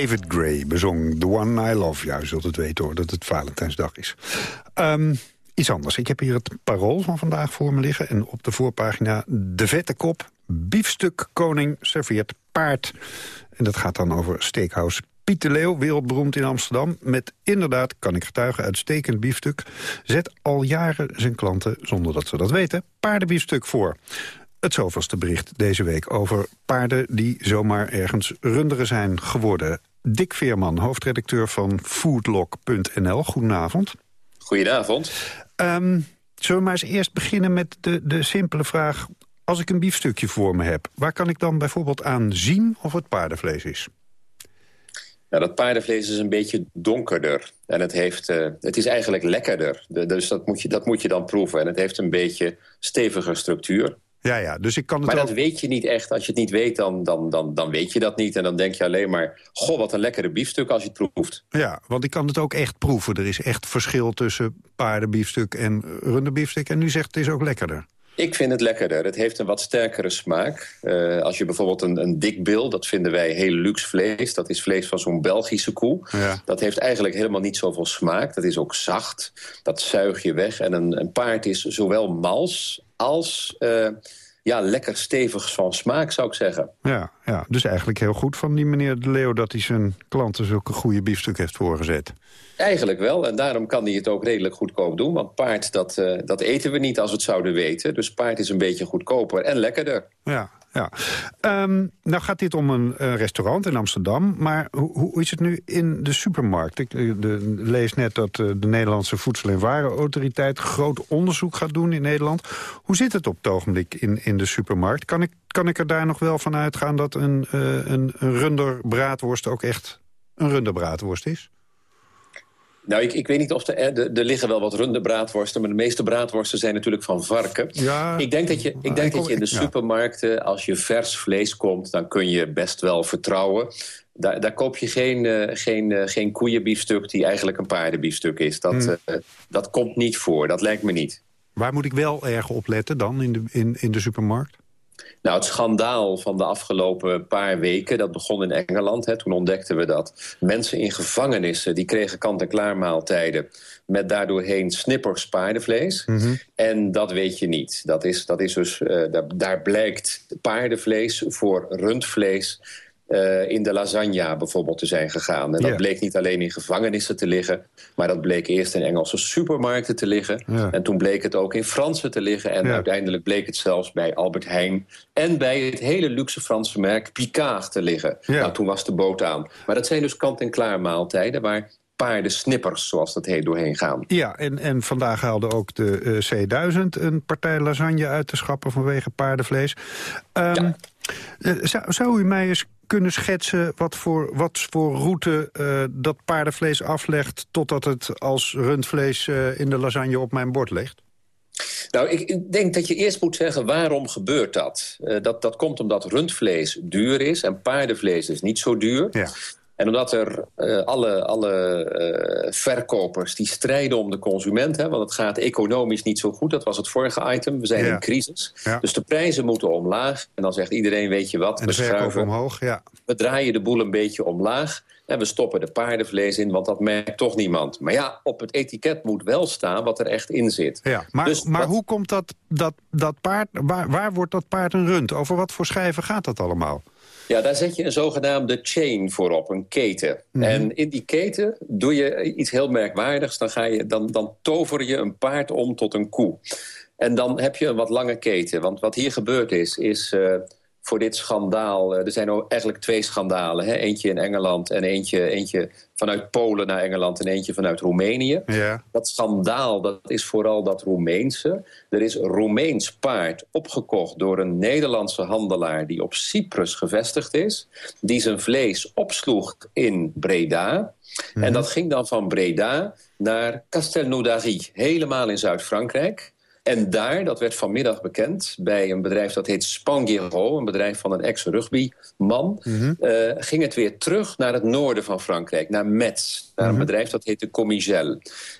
David Gray bezong The One I Love. Ja, zult het weten hoor, dat het Valentijnsdag is. Ehm, iets anders. Ik heb hier het parool van vandaag voor me liggen. En op de voorpagina de vette kop. Biefstuk koning serveert paard. En dat gaat dan over steakhouse Piet de Leeuw, wereldberoemd in Amsterdam... met inderdaad, kan ik getuigen, uitstekend biefstuk... zet al jaren zijn klanten, zonder dat ze dat weten, paardenbiefstuk voor. Het zoveelste bericht deze week over paarden die zomaar ergens runderen zijn geworden. Dick Veerman, hoofdredacteur van foodlog.nl. Goedenavond.
Goedenavond.
Ehm, zullen we maar eens eerst beginnen met de, de simpele vraag... als ik een biefstukje voor me heb, waar kan ik dan bijvoorbeeld aan zien of het paardenvlees is?
Nou, dat paardenvlees is een beetje donkerder. En het, heeft, eh, het is eigenlijk lekkerder. De- dus dat moet, je, dat moet je dan proeven. En het heeft een beetje steviger structuur.
Ja, ja, dus ik kan het
Maar
ook...
dat weet je niet echt. Als je het niet weet, dan, dan, dan, dan weet je dat niet. En dan denk je alleen maar... goh, wat een lekkere biefstuk als je het proeft.
Ja, want ik kan het ook echt proeven. Er is echt verschil tussen paardenbiefstuk en runderbiefstuk. En u zegt het is ook lekkerder.
Ik vind het lekkerder. Het heeft een wat sterkere smaak. Eh, als je bijvoorbeeld een, een dikbil, dat vinden wij heel luxe vlees. Dat is vlees van zo'n Belgische koe.
Ja.
Dat heeft eigenlijk helemaal niet zoveel smaak. Dat is ook zacht. Dat zuig je weg. En een, een paard is zowel mals als eh, ja, lekker stevig van smaak, zou ik zeggen.
Ja, ja, dus eigenlijk heel goed van die meneer De Leeuw... dat hij zijn klanten zulke goede biefstuk heeft voorgezet.
Eigenlijk wel, en daarom kan hij het ook redelijk goedkoop doen. Want paard, dat, eh, dat eten we niet als we het zouden weten. Dus paard is een beetje goedkoper en lekkerder.
Ja, ja. Ehm, nou gaat dit om een eh, restaurant in Amsterdam. Maar hoe, hoe is het nu in de supermarkt? Ik eh, de, lees net dat eh, de Nederlandse Voedsel- en Warenautoriteit... groot onderzoek gaat doen in Nederland. Hoe zit het op het ogenblik in, in de supermarkt? Kan ik, kan ik er daar nog wel van uitgaan dat een, een, een runderbraadworst... ook echt een runderbraadworst is?
Nou, ik, ik weet niet of er... Er, liggen wel wat runde braadworsten... maar de meeste braadworsten zijn natuurlijk van varken.
Ja,
ik denk dat je, ik denk dat je in de supermarkten... als je vers vlees komt, dan kun je best wel vertrouwen. Daar, daar koop je geen, eh, geen, eh, geen koeienbiefstuk... die eigenlijk een paardenbiefstuk is. Dat,
Hmm.
eh, dat komt niet voor, dat lijkt me niet.
Waar moet ik wel erg op letten dan in de, in, in de supermarkt?
Nou, het schandaal van de afgelopen paar weken, dat begon in Engeland. Hè, toen ontdekten we dat mensen in gevangenissen... die kregen kant-en-klaar maaltijden met daardoorheen snippers paardenvlees. En dat weet je niet. Dat is, dat is dus, eh, daar, daar blijkt paardenvlees voor rundvlees... eh, in de lasagne bijvoorbeeld te zijn gegaan. En dat
Ja.
bleek niet alleen in gevangenissen te liggen... maar dat bleek eerst in Engelse supermarkten te liggen.
Ja.
En toen bleek het ook in Fransen te liggen. En
Ja.
uiteindelijk bleek het zelfs bij Albert Heijn... en bij het hele luxe Franse merk Picard te liggen.
Ja.
Nou, toen was de boot aan. Maar dat zijn dus kant-en-klaar maaltijden... waar paardensnippers, zoals dat heet, doorheen gaan.
Ja, en, en vandaag haalde ook de eh, C1000 een partij lasagne uit te schappen vanwege paardenvlees. Eh, zou, zou u mij eens kunnen schetsen wat voor, wat voor route eh, dat paardenvlees aflegt... totdat het als rundvlees eh, in de lasagne op mijn bord ligt?
Nou, ik, ik denk dat je eerst moet zeggen waarom gebeurt dat? Eh, dat? Dat komt omdat rundvlees duur is en paardenvlees is niet zo duur.
Ja.
En omdat er eh, alle, alle eh, verkopers die strijden om de consument... Hè, want het gaat economisch niet zo goed, dat was het vorige item. We zijn
Ja.
in crisis,
Ja.
dus de prijzen moeten omlaag. En dan zegt iedereen, weet je wat,
En
we schuiven
omhoog, ja.
we draaien de boel een beetje omlaag en we stoppen de paardenvlees in, want dat merkt toch niemand. Maar ja, op het etiket moet wel staan wat er echt in zit.
Ja, maar,
Dus
maar hoe komt dat, dat, dat paard, waar, waar wordt dat paard een rund? Over wat voor schijven gaat dat allemaal?
Ja, daar zet je een zogenaamde chain voor op, een keten.
Mhm.
En in die keten doe je iets heel merkwaardigs. Dan, ga je, dan, dan tover je een paard om tot een koe. En dan heb je een wat lange keten. Want wat hier gebeurd is, is eh, voor dit schandaal... eh, er zijn eigenlijk twee schandalen. Hè? Eentje in Engeland en eentje, eentje vanuit Polen naar Engeland... en eentje vanuit Roemenië.
Ja.
Dat schandaal, dat is vooral dat Roemeense. Er is een Roemeens paard opgekocht door een Nederlandse handelaar... die op Cyprus gevestigd is. Die zijn vlees opsloeg in Breda. En dat ging dan van Breda naar Castelnaudary. Helemaal in Zuid-Frankrijk. En daar, dat werd vanmiddag bekend... bij een bedrijf dat heet Spanghero... een bedrijf van een ex-rugbyman... eh, ging het weer terug naar het noorden van Frankrijk, naar Metz. Naar een bedrijf dat heette Comigel.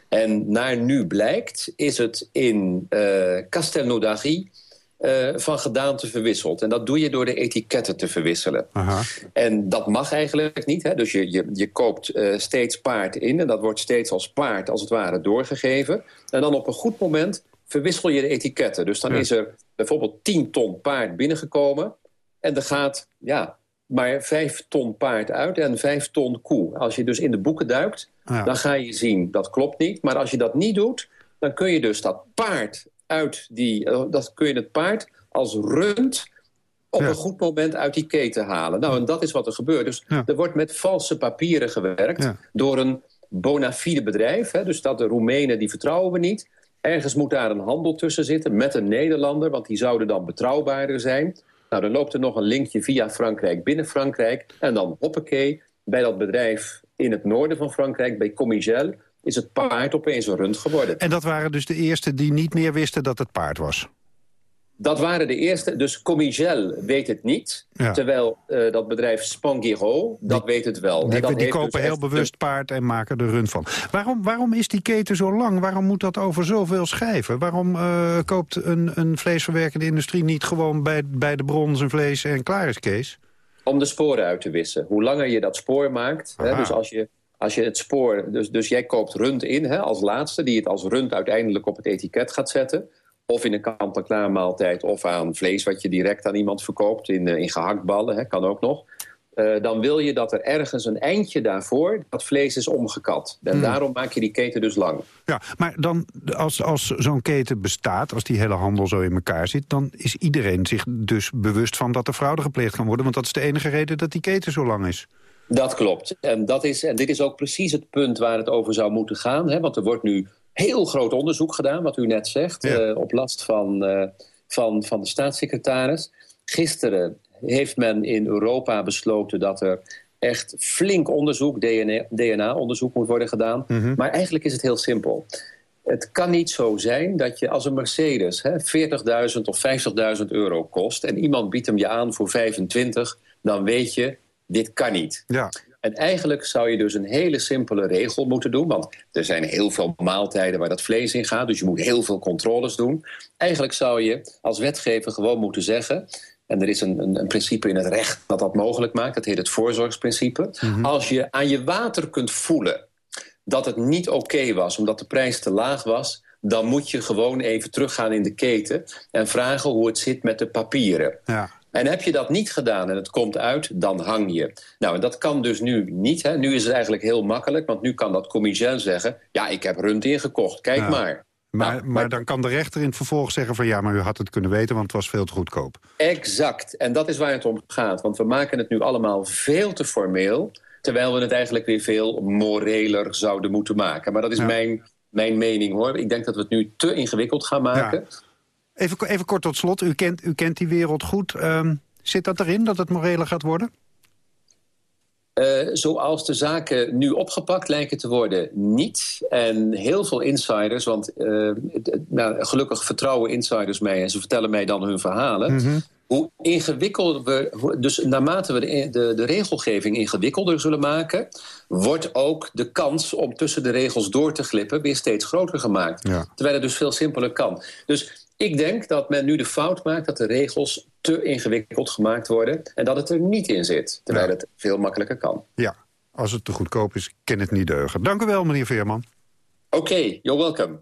En naar nu blijkt, is het in eh Castelnaudary... eh, van gedaante verwisseld. En dat doe je door de etiketten te verwisselen.
Aha.
En dat mag eigenlijk niet. Hè? Dus je, je, je koopt steeds paard in... en dat wordt steeds als paard, als het ware, doorgegeven. En dan op een goed moment verwissel je de etiketten. Dus dan
Ja.
is er bijvoorbeeld 10 ton paard binnengekomen... en er gaat ja, maar 5 ton paard uit en 5 ton koe. Als je dus in de boeken duikt,
Ja.
dan ga je zien dat klopt niet. Maar als je dat niet doet, dan kun je dus dat paard uit die... eh, dat kun je het paard als rund op
Ja.
een goed moment uit die keten halen. Nou, en dat is wat er gebeurt. Dus
Ja.
er wordt met valse papieren gewerkt
Ja.
door een bona fide bedrijf. Hè, dus dat de Roemenen, die vertrouwen we niet. Ergens moet daar een handel tussen zitten met een Nederlander... want die zouden dan betrouwbaarder zijn. Nou, dan loopt er nog een linkje via Frankrijk binnen Frankrijk... en dan hoppakee, bij dat bedrijf in het noorden van Frankrijk... bij Comigel, is het paard opeens een rund geworden.
En dat waren dus de eerste die niet meer wisten dat het paard was.
Dat waren de eerste. Dus Comigel weet het niet.
Ja.
Terwijl eh, dat bedrijf Spanghero, dat weet het wel.
Die,
En dat
die
heeft
kopen
dus
heel bewust paard en maken er rund van. Waarom, waarom is die keten zo lang? Waarom moet dat over zoveel schijven? Waarom eh, koopt een, een vleesverwerkende industrie niet gewoon bij, bij de bron zijn vlees en klaar is Kees?
om de sporen uit te wissen. Hoe langer je dat spoor maakt, hè, dus als je, als je het spoor... Dus, dus jij koopt rund in hè, als laatste... die het als rund uiteindelijk op het etiket gaat zetten... of in een kant-en-klaar maaltijd... of aan vlees wat je direct aan iemand verkoopt... in, eh, in gehaktballen, hè, kan ook nog... Eh, dan wil je dat er ergens een eindje daarvoor... dat vlees is omgekat. En
Hmm.
daarom maak je die keten dus lang.
Ja, maar dan, als, als zo'n keten bestaat, als die hele handel zo in elkaar zit... dan is iedereen zich dus bewust van dat er fraude gepleegd kan worden. Want dat is de enige reden dat die keten zo lang is.
Dat klopt. En, dat is, en dit is ook precies het punt waar het over zou moeten gaan. Hè? Want er wordt nu heel groot onderzoek gedaan, wat u net zegt...
Ja.
eh, op last van, eh, van, van de staatssecretaris. Gisteren heeft men in Europa besloten dat er echt flink onderzoek, DNA-onderzoek moet worden gedaan.
Mhm.
Maar eigenlijk is het heel simpel. Het kan niet zo zijn dat je als een Mercedes hè, 40.000 of 50.000 euro kost... en iemand biedt hem je aan voor 25, dan weet je, dit kan niet.
Ja.
En eigenlijk zou je dus een hele simpele regel moeten doen. Want er zijn heel veel maaltijden waar dat vlees in gaat. Dus je moet heel veel controles doen. Eigenlijk zou je als wetgever gewoon moeten zeggen... en er is een, een, een principe in het recht dat dat mogelijk maakt. Dat heet het voorzorgsprincipe. Als je aan je water kunt voelen dat het niet oké was... omdat de prijs te laag was... dan moet je gewoon even teruggaan in de keten... en vragen hoe het zit met de papieren.
Ja.
En heb je dat niet gedaan en het komt uit, dan hang je. Nou, en dat kan dus nu niet. Hè. Nu is het eigenlijk heel makkelijk, want nu kan dat commissaris zeggen... ja, ik heb rund ingekocht, kijk
Ja.
maar.
Maar,
Nou,
maar dan kan de rechter in het vervolg zeggen van... ja, maar u had het kunnen weten, want het was veel te goedkoop.
Exact. En dat is waar het om gaat. Want we maken het nu allemaal veel te formeel... terwijl we het eigenlijk weer veel moreler zouden moeten maken. Maar dat is
Ja.
mijn, mijn mening, hoor. Ik denk dat we het nu te ingewikkeld gaan maken.
Even, even kort tot slot, u kent, u kent die wereld goed. Ehm, zit dat erin, dat het moreler gaat worden?
Eh, zoals de zaken nu opgepakt lijken te worden, niet. En heel veel insiders, want eh, nou, gelukkig vertrouwen insiders mij... en ze vertellen mij dan hun verhalen.
Mhm.
hoe ingewikkelder we... Dus naarmate we de, de, de regelgeving ingewikkelder zullen maken... wordt ook de kans om tussen de regels door te glippen... weer steeds groter gemaakt. Terwijl het dus veel simpeler kan. Dus ik denk dat men nu de fout maakt... dat de regels te ingewikkeld gemaakt worden... en dat het er niet in zit. Terwijl het veel makkelijker kan.
Ja, als het te goedkoop is, kan het niet deugen. Dank u wel, meneer Veerman.
Oké, you're welcome.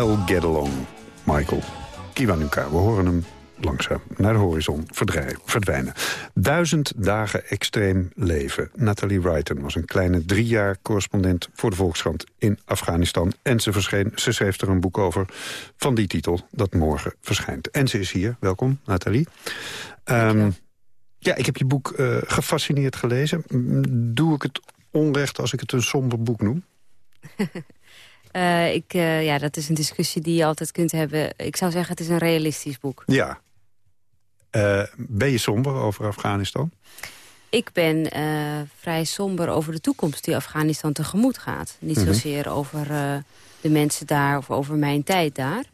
I'll get
along, Michael Kiwanuka. We horen hem langzaam naar de horizon verdwijnen. Duizend dagen extreem leven. Nathalie Wrighton was een kleine drie jaar correspondent voor de Volkskrant in Afghanistan. En ze, verscheen, ze schreef er een boek over van die titel dat morgen verschijnt. En ze is hier. Welkom, Nathalie. Ehm, ja, ik heb je boek eh, gefascineerd gelezen. Doe ik het onrecht als ik het een somber boek noem?
Eh, ik, eh, ja, dat is een discussie die je altijd kunt hebben. Ik zou zeggen, het is een realistisch boek.
Ja. Eh, ben je somber over Afghanistan?
Ik ben vrij somber over de toekomst die Afghanistan tegemoet gaat. Niet
Mhm.
zozeer over de mensen daar of over mijn tijd daar.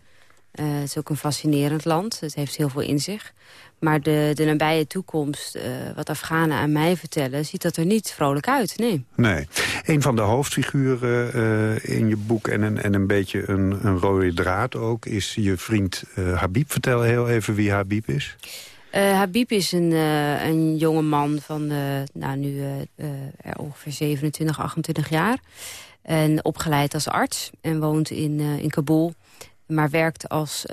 Het is ook een fascinerend land. Het heeft heel veel in zich. Maar de, de nabije toekomst, eh, wat Afghanen aan mij vertellen... ziet dat er niet vrolijk uit, nee.
Nee. Een van de hoofdfiguren eh, in je boek en een, en een beetje een, een rode draad ook... is je vriend eh, Habib. Vertel heel even wie Habib is.
Habib is een, een jonge man van nou, nu ongeveer 27, 28 jaar. En opgeleid als arts en woont in, in Kabul. Maar werkt als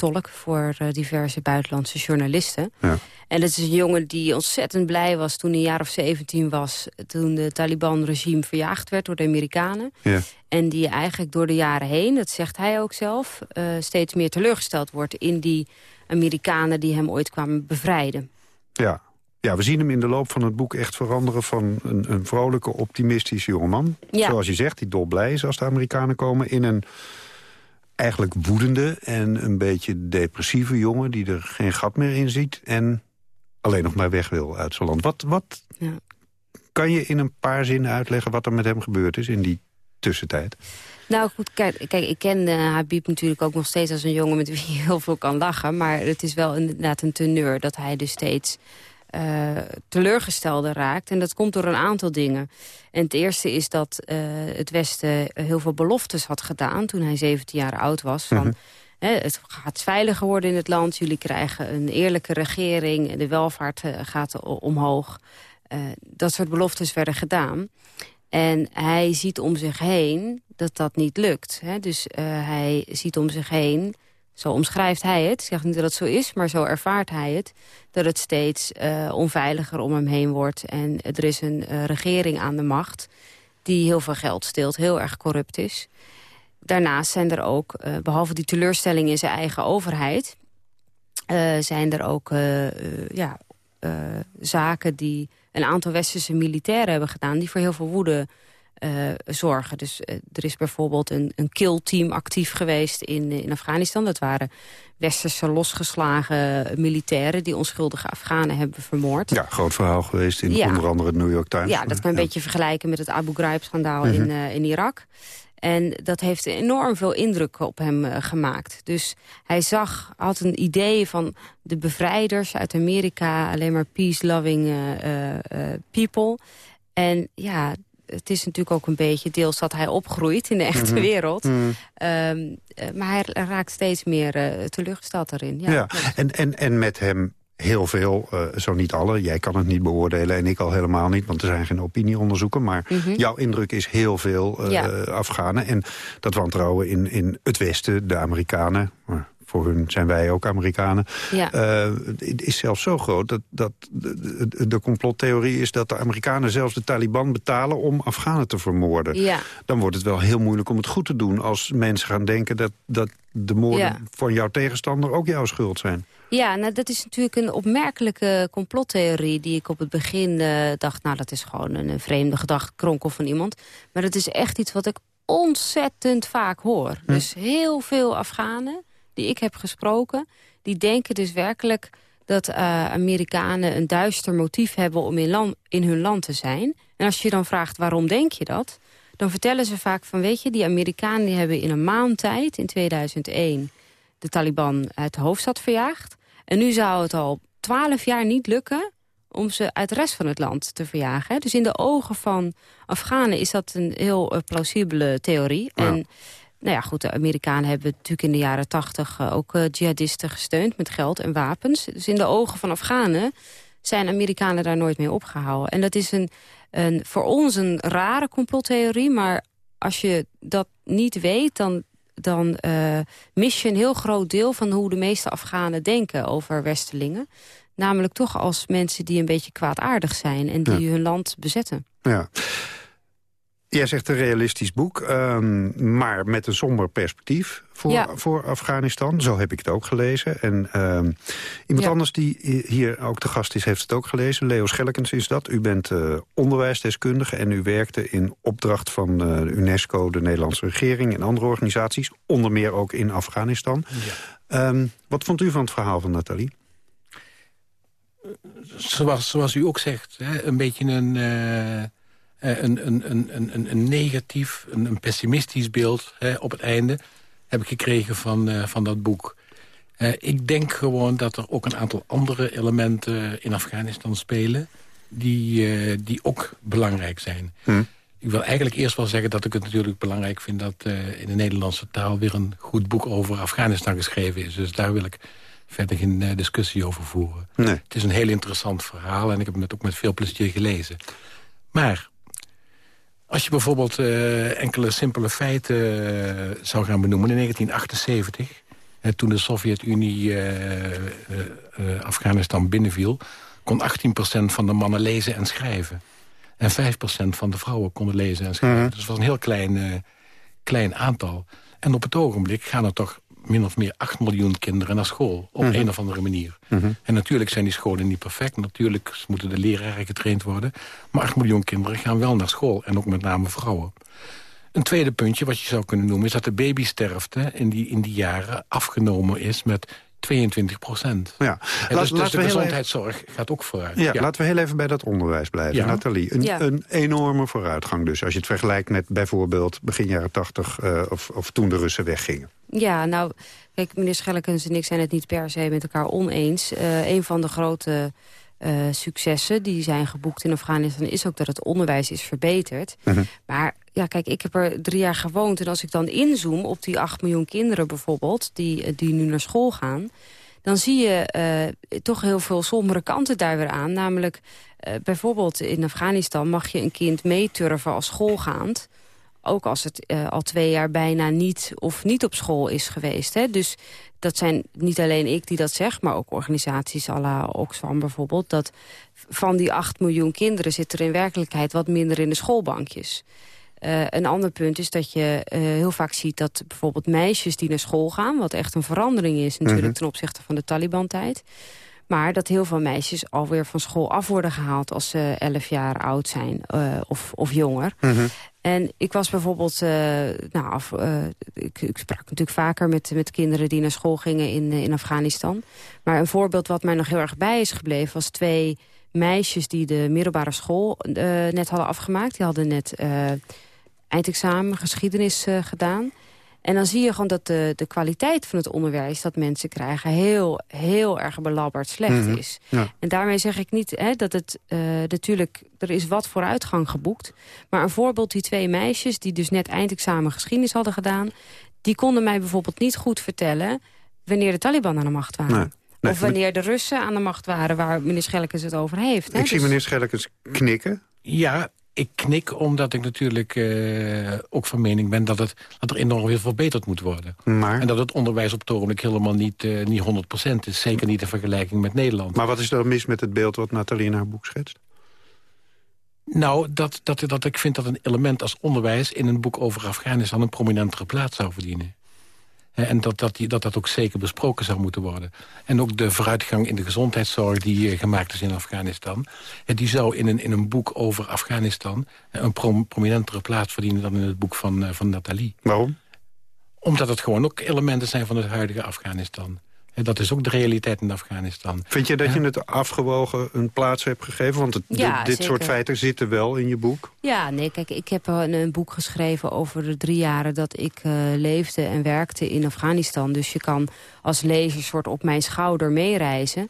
tolk voor eh, diverse buitenlandse journalisten.
Ja.
En het is een jongen die ontzettend blij was toen hij een jaar of 17 was... toen de Taliban-regime verjaagd werd door de Amerikanen.
Ja.
En die eigenlijk door de jaren heen, dat zegt hij ook zelf... eh, steeds meer teleurgesteld wordt in die Amerikanen die hem ooit kwamen bevrijden.
Ja. ja, we zien hem in de loop van het boek echt veranderen... van een, een vrolijke, optimistische jongeman.
Ja.
Zoals je zegt, die dolblij is als de Amerikanen komen... in een eigenlijk woedende en een beetje depressieve jongen... die er geen gat meer in ziet en alleen nog maar weg wil uit zijn land. Wat, wat
Ja.
kan je in een paar zinnen uitleggen wat er met hem gebeurd is in die tussentijd?
Nou goed, kijk, kijk ik ken eh, Habib natuurlijk ook nog steeds als een jongen... met wie je heel veel kan lachen. Maar het is wel inderdaad een teneur dat hij dus steeds eh teleurgestelder raakt. En dat komt door een aantal dingen. En het eerste is dat eh, het Westen heel veel beloftes had gedaan... toen hij 17 jaar oud was. Van,
Mhm.
hè, het gaat veiliger worden in het land. Jullie krijgen een eerlijke regering. De welvaart eh, gaat omhoog. Dat soort beloftes werden gedaan. En hij ziet om zich heen dat dat niet lukt. Hè? Dus hij ziet om zich heen, zo omschrijft hij het. Ik zeg niet dat het zo is, maar zo ervaart hij het. Dat het steeds eh, onveiliger om hem heen wordt. En er is een eh, regering aan de macht die heel veel geld steelt, heel erg corrupt is. Daarnaast zijn er ook, eh, behalve die teleurstelling in zijn eigen overheid... zijn er ook ja, zaken die een aantal westerse militairen hebben gedaan... die voor heel veel woede eh, zorgen. Dus eh, er is bijvoorbeeld een, een killteam actief geweest in, in Afghanistan. Dat waren westerse losgeslagen militairen... die onschuldige Afghanen hebben vermoord.
Ja, groot verhaal geweest in
Ja.
onder andere het New York Times.
Ja, dat kan een beetje vergelijken met het Abu Ghraib-schandaal in,
Mhm.
eh, in Irak. En dat heeft enorm veel indruk op hem gemaakt. Dus hij zag, had een idee van de bevrijders uit Amerika... alleen maar peace-loving people. En ja, het is natuurlijk ook een beetje deels dat hij opgroeit in de echte
Mhm.
wereld.
Mhm.
Ehm, eh, maar hij raakt steeds meer eh, teleurgesteld daarin. Ja,
Ja, en, en, en met hem heel veel, eh, zo niet alle. Jij kan het niet beoordelen en ik al helemaal niet... want er zijn geen opinieonderzoeken. Maar
Mhm.
jouw indruk is heel veel
Ja.
Afghanen. En dat wantrouwen in, in het Westen, de Amerikanen... maar voor hun zijn wij ook Amerikanen...
Ja.
het is zelfs zo groot dat, dat de, de, complottheorie is... dat de Amerikanen zelfs de Taliban betalen om Afghanen te vermoorden.
Ja.
Dan wordt het wel heel moeilijk om het goed te doen... als mensen gaan denken dat, dat de moorden
Ja.
van jouw tegenstander ook jouw schuld zijn.
Ja, nou, dat is natuurlijk een opmerkelijke complottheorie... die ik op het begin eh, dacht, nou, dat is gewoon een, een vreemde gedachtkronkel van iemand. Maar dat is echt iets wat ik ontzettend vaak hoor. Dus heel veel Afghanen die ik heb gesproken... die denken dus werkelijk dat eh, Amerikanen een duister motief hebben... om in, land, in hun land te zijn. En als je dan vraagt, waarom denk je dat? Dan vertellen ze vaak van, weet je, die Amerikanen die hebben in een maand tijd... in 2001 de Taliban uit de hoofdstad verjaagd. En nu zou het al twaalf jaar niet lukken om ze uit de rest van het land te verjagen. Dus in de ogen van Afghanen is dat een heel eh, plausibele theorie. En nou ja, goed, de Amerikanen hebben natuurlijk in de jaren tachtig... ook eh, jihadisten gesteund met geld en wapens. Dus in de ogen van Afghanen zijn Amerikanen daar nooit mee opgehouden. En dat is een, een, voor ons een rare complottheorie... maar als je dat niet weet, dan, dan eh, mis je een heel groot deel... van hoe de meeste Afghanen denken over Westelingen. Namelijk toch als mensen die een beetje kwaadaardig zijn... en die hun land bezetten.
Ja. Jij zegt een realistisch boek, ehm, maar met een somber perspectief voor,
Ja.
voor Afghanistan. Zo heb ik het ook gelezen. En ehm, iemand
Ja.
anders die hier ook te gast is, heeft het ook gelezen. Leo Schellekens is dat. U bent eh, onderwijsdeskundige en u werkte in opdracht van eh, de UNESCO, de Nederlandse regering en andere organisaties. Onder meer ook in Afghanistan. Ehm, wat vond u van het verhaal van Nathalie?
zoals, zoals u ook zegt, hè, een beetje een, eh, eh, een, een, een, een, een negatief, een, een pessimistisch beeld hè, op het einde heb ik gekregen van, eh, van dat boek. Eh, ik denk gewoon dat er ook een aantal andere elementen in Afghanistan spelen... die, eh, die ook belangrijk zijn. Ik wil eigenlijk eerst wel zeggen dat ik het natuurlijk belangrijk vind... dat eh, in de Nederlandse taal weer een goed boek over Afghanistan geschreven is. Dus daar wil ik verder geen eh, discussie over voeren.
Nee.
Het is een heel interessant verhaal en ik heb het ook met veel plezier gelezen. Maar als je bijvoorbeeld eh, enkele simpele feiten eh, zou gaan benoemen... in 1978 Hè, toen de Sovjet-Unie eh, Afghanistan binnenviel... kon 18% van de mannen lezen en schrijven. En 5% van de vrouwen konden lezen en schrijven.
Mhm.
Dus het was een heel klein, klein aantal. En op het ogenblik gaan er toch min of meer 8 miljoen kinderen naar school. Op
Mhm.
een of andere manier.
Mhm.
En natuurlijk zijn die scholen niet perfect. Natuurlijk moeten de leraren getraind worden. Maar 8 miljoen kinderen gaan wel naar school. En ook met name vrouwen. Een tweede puntje wat je zou kunnen noemen... is dat de babysterfte in die, in die jaren afgenomen is met 22 procent.
Ja.
En
Laat-
dus, dus
laten
de gezondheidszorg gaat ook vooruit.
Ja, laten we heel even bij dat onderwijs blijven.
Ja.
Nathalie, een,
Ja.
een enorme vooruitgang dus. Als je het vergelijkt met bijvoorbeeld begin jaren tachtig... eh, of, of toen de Russen weggingen.
Ja, nou, kijk, meneer Schellekens en ik zijn het niet per se met elkaar oneens. Eh een van de grote eh, successen die zijn geboekt in Afghanistan... is ook dat het onderwijs is verbeterd. Maar ja, kijk, ik heb er drie jaar gewoond... en als ik dan inzoom op die 8 miljoen kinderen bijvoorbeeld... die, eh, die nu naar school gaan... dan zie je eh, toch heel veel sombere kanten daar weer aan. Namelijk, bijvoorbeeld in Afghanistan mag je een kind meeturven als schoolgaand... Ook als het eh, al twee jaar bijna niet of niet op school is geweest. Hè? Dus dat zijn niet alleen ik die dat zeg, maar ook organisaties à la Oxfam bijvoorbeeld. Dat van die 8 miljoen kinderen zit er in werkelijkheid wat minder in de schoolbankjes. Eh, een ander punt is dat je eh, heel vaak ziet dat bijvoorbeeld meisjes die naar school gaan... wat echt een verandering is natuurlijk
Mhm.
ten opzichte van de Taliban-tijd... maar dat heel veel meisjes alweer van school af worden gehaald... als ze 11 jaar oud zijn of, of jonger. En ik was bijvoorbeeld, eh, nou, eh, ik, ik sprak natuurlijk vaker met, met kinderen die naar school gingen in, eh, in Afghanistan. Maar een voorbeeld wat mij nog heel erg bij is gebleven was twee meisjes die de middelbare school net hadden afgemaakt. Die hadden net eindexamen geschiedenis gedaan. En dan zie je gewoon dat de, de kwaliteit van het onderwijs dat mensen krijgen... heel, heel erg belabberd slecht
Mhm.
is.
Ja.
En daarmee zeg ik niet hè, dat het eh, natuurlijk... er is wat vooruitgang geboekt. Maar een voorbeeld, die twee meisjes die dus net eindexamen geschiedenis hadden gedaan... die konden mij bijvoorbeeld niet goed vertellen... wanneer de Taliban aan de macht waren.
Nee. Nee,
of wanneer de Russen aan de macht waren... waar meneer Schellekens het over heeft. Hè?
Ik zie
Dus-
meneer Schellekens knikken.
Ja, ik knik omdat ik natuurlijk eh, ook van mening ben... Dat, het, dat er enorm veel verbeterd moet worden.
Maar?
En dat het onderwijs op het ogenblik helemaal niet, eh, niet 100% is. Zeker niet in vergelijking met Nederland.
Maar wat is er mis met het beeld wat Nathalie in haar boek schetst?
Nou, dat, dat, dat ik vind dat een element als onderwijs... in een boek over Afghanistan een prominentere plaats zou verdienen. En dat dat, die, dat dat ook zeker besproken zou moeten worden. En ook de vooruitgang in de gezondheidszorg die eh, gemaakt is in Afghanistan... die zou in een, in een boek over Afghanistan... een prom- prominentere plaats verdienen dan in het boek van, eh, van Nathalie.
Waarom?
Omdat het gewoon ook elementen zijn van het huidige Afghanistan. Hè, dat is ook de realiteit in Afghanistan.
Vind je dat je het afgewogen een plaats hebt gegeven? Want het,
Ja,
dit,
zeker.
soort feiten zitten wel in je boek.
Ja, nee, kijk, ik heb een, een boek geschreven over de drie jaren dat ik eh, leefde en werkte in Afghanistan. Dus je kan als lezer soort op mijn schouder meereizen.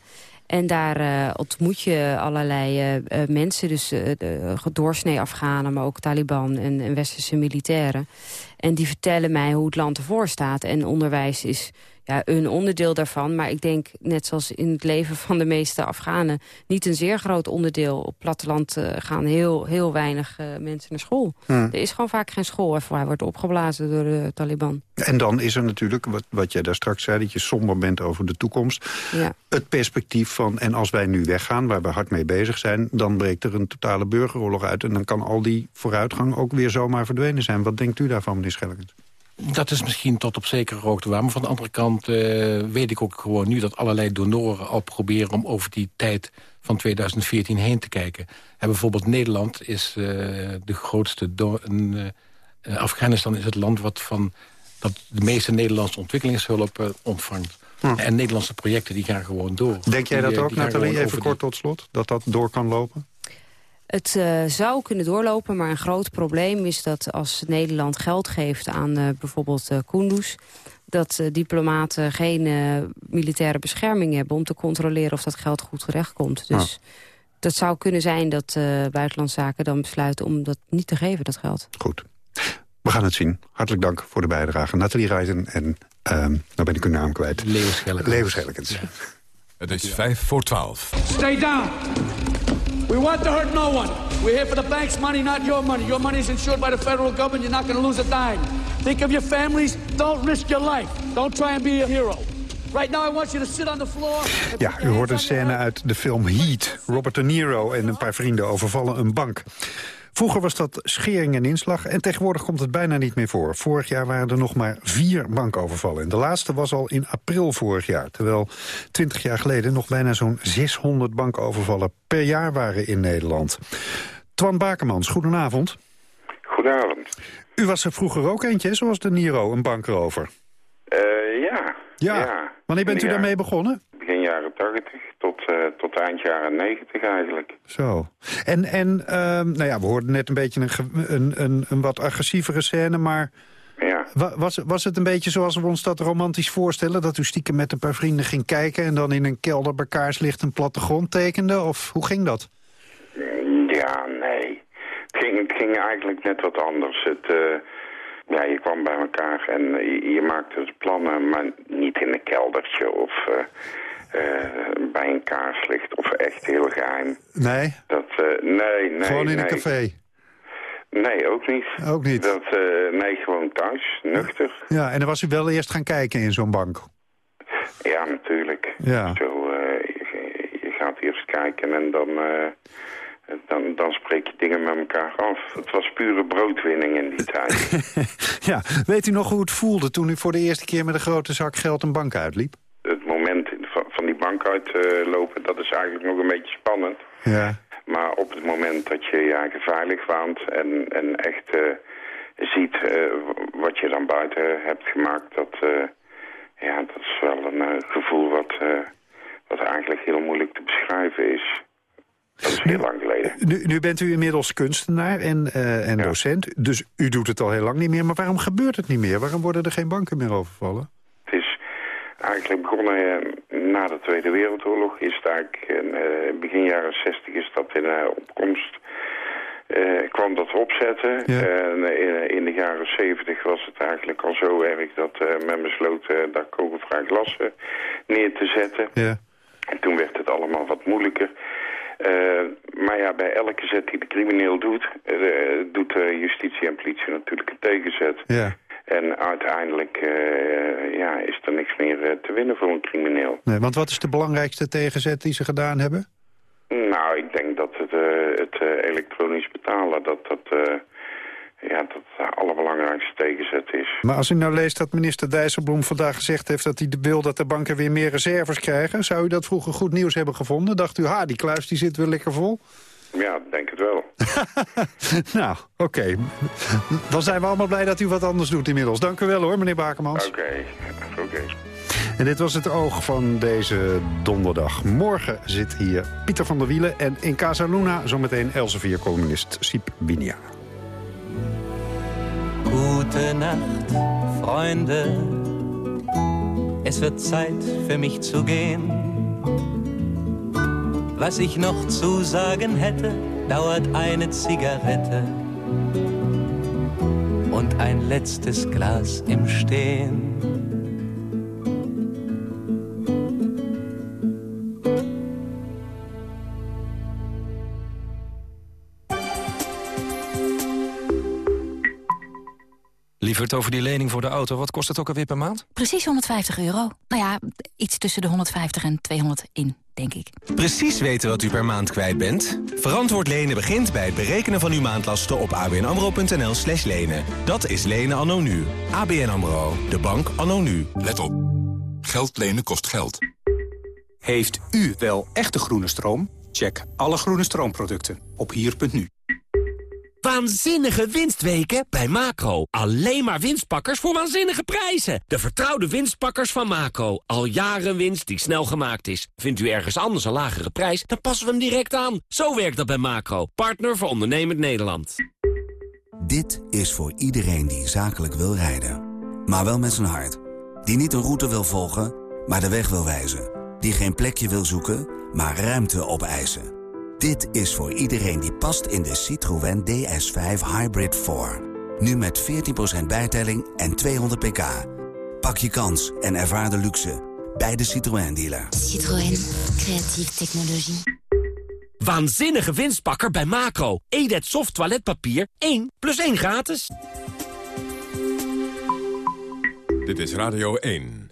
En daar eh, ontmoet je allerlei eh, mensen, dus eh, doorsnee Afghanen, maar ook Taliban en, en westerse militairen. En die vertellen mij hoe het land ervoor staat. En onderwijs is ja, een onderdeel daarvan. Maar ik denk, net zoals in het leven van de meeste Afghanen... niet een zeer groot onderdeel. Op platteland eh, gaan heel, heel weinig eh, mensen naar school.
Hmm.
Er is gewoon vaak geen school. Of hij wordt opgeblazen door de Taliban.
En dan is er natuurlijk, wat, wat jij daar straks zei... dat je somber bent over de toekomst.
Ja.
Het perspectief van, en als wij nu weggaan... waar we hard mee bezig zijn... dan breekt er een totale burgeroorlog uit... en dan kan al die vooruitgang ook weer zomaar verdwenen zijn. Wat denkt u daarvan, meneer Schellekens?
Dat is misschien tot op zekere hoogte waar. Maar van de andere kant eh, weet ik ook gewoon nu... dat allerlei donoren al proberen om over die tijd van 2014 heen te kijken. En bijvoorbeeld Nederland is eh, de grootste... eh, eh, Afghanistan is het land wat van, dat de meeste Nederlandse ontwikkelingshulp eh, ontvangt. En Nederlandse projecten die gaan gewoon door.
Denk jij dat
eh,
ook, Nathalie? Even kort tot slot. Dat dat door kan lopen?
Het eh, zou kunnen doorlopen, maar een groot probleem is dat als Nederland geld geeft aan eh, bijvoorbeeld eh Kunduz... dat diplomaten geen eh, militaire bescherming hebben om te controleren of dat geld goed terechtkomt. Dus dat zou kunnen zijn dat eh Buitenlandse Zaken dan besluiten om dat niet te geven, dat geld.
Goed. We gaan het zien. Hartelijk dank voor de bijdrage. Nathalie Rijzen en, ehm nou ben ik uw naam kwijt.
Leeuwen Schellekens.
Het is vijf voor twaalf.
Stay down. We want to hurt no one. We're here for the bank's money, not your money. Your money is insured by the federal government. You're not going to lose a dime. Think of your families. Don't risk your life. Don't try and be a hero. Right now I want you to sit on the floor.
Ja, u hoort een scène uit de film Heat. Robert De Niro en een paar vrienden overvallen een bank. Vroeger was dat schering en inslag en tegenwoordig komt het bijna niet meer voor. Vorig jaar waren er nog maar vier bankovervallen. En de laatste was al in april vorig jaar. Terwijl 20 jaar geleden nog bijna zo'n 600 bankovervallen per jaar waren in Nederland. Twan Bakemans, goedenavond.
Goedenavond.
U was er vroeger ook eentje, zoals De Niro, een bankrover.
Eh, ja.
Ja. Wanneer bent u
Ja.
daarmee begonnen?
Begin jaren 80 tot, eh, tot eind jaren 90 eigenlijk.
Zo. En, en ehm, nou ja, we hoorden net een beetje een, een, een, een wat agressievere scène, maar...
Ja.
wa- Was, was het een beetje zoals we ons dat romantisch voorstellen? Dat u stiekem met een paar vrienden ging kijken... en dan in een kelder bij kaarslicht een plattegrond tekende? Of hoe ging dat?
Ja, nee. Het ging, het ging eigenlijk net wat anders. Het, eh, ja, je kwam bij elkaar en je, je maakte plannen, maar niet in een keldertje of eh, eh, bij een kaarslicht of echt heel geheim.
Nee?
Dat, eh, nee, nee,
Gewoon in
nee.
een café?
Nee, ook niet.
Ook niet?
Dat, eh, nee, gewoon thuis, nuchter.
Ja, en dan was u wel eerst gaan kijken in zo'n bank?
Ja, natuurlijk.
Ja.
Zo, je, je gaat eerst kijken en dan, dan, dan spreek je dingen met elkaar af. Het was pure broodwinning in die tijd.
Ja, weet u nog hoe het voelde toen u voor de eerste keer met een grote zak geld een bank uitliep?
Het moment van, van die bank uitlopen, dat is eigenlijk nog een beetje spannend.
Ja.
Maar op het moment dat je je eigen veilig waant en, en echt eh, ziet eh, wat je dan buiten hebt gemaakt, dat, eh, ja, dat is wel een eh, gevoel wat, eh, wat eigenlijk heel moeilijk te beschrijven is. Dat is heel lang geleden.
Nu, nu bent u inmiddels kunstenaar en, eh, en docent, dus u doet het al heel lang niet meer. Maar waarom gebeurt het niet meer? Waarom worden er geen banken meer overvallen?
Eigenlijk begonnen eh, na de Tweede Wereldoorlog. Is het eigenlijk in eh, begin jaren 60 is dat in eh, opkomst. eh, kwam dat opzetten. En eh, in, in de jaren 70 was het eigenlijk al zo erg dat eh, men besloot eh, daar kogelvrij glas eh, neer te zetten.
Ja.
En toen werd het allemaal wat moeilijker. Eh, maar ja, bij elke zet die de crimineel doet, eh, doet eh, justitie en politie natuurlijk een tegenzet.
Ja.
En uiteindelijk eh, ja, is er niks meer eh, te winnen voor een crimineel.
Nee, want wat is de belangrijkste tegenzet die ze gedaan hebben?
Nou, ik denk dat het, eh, het elektronisch betalen, dat dat, ja, dat de allerbelangrijkste tegenzet is.
Maar als u nou leest dat minister Dijsselbloem vandaag gezegd heeft... dat hij wil dat de banken weer meer reserves krijgen... zou u dat vroeger goed nieuws hebben gevonden? Dacht u, ha, die kluis die zit weer lekker vol?
Ja, denk het wel.
nou, oké. Dan zijn we allemaal blij dat u wat anders doet inmiddels. Dank u wel hoor, meneer Bakemans.
Oké, oké.
En dit was het oog van deze donderdag. Morgen zit hier Pieter van der Wielen en in Casa Luna zometeen Elsevier-columnist Siep Binia.
Gute Nacht, Freunde. Es wird Zeit für mich zu gehen. Was ich noch zu sagen hätte, dauert eine Zigarette und ein letztes Glas im Stehen.
Lieverd, over die lening voor de auto, wat kost het ook alweer per maand?
Precies 150 euro. Nou ja, iets tussen de 150 en 200 in, denk ik.
Precies weten wat u per maand kwijt bent? Verantwoord lenen begint bij het berekenen van uw maandlasten op abnamro.nl slash lenen. Dat is lenen anno nu. ABN AMRO, de bank anno nu.
Let op. Geld lenen kost geld.
Heeft u wel echte groene stroom? Check alle groene stroomproducten op hier.nu.
Waanzinnige winstweken bij Macro. Alleen maar winstpakkers voor waanzinnige prijzen. De vertrouwde winstpakkers van Macro. Al jaren winst die snel gemaakt is. Vindt u ergens anders een lagere prijs, dan passen we hem direct aan. Zo werkt dat bij Macro. Partner voor ondernemend Nederland.
Dit is voor iedereen die zakelijk wil rijden. Maar wel met zijn hart. Die niet een route wil volgen, maar de weg wil wijzen. Die geen plekje wil zoeken, maar ruimte opeisen. Dit is voor iedereen die past in de Citroën DS5 Hybrid 4. Nu met 14% bijtelling en 200 pk. Pak je kans en ervaar de luxe bij de Citroën dealer.
Citroën, creatieve technologie.
Waanzinnige winstpakker bij Macro. Edet soft toiletpapier 1 plus 1 gratis.
Dit is Radio 1.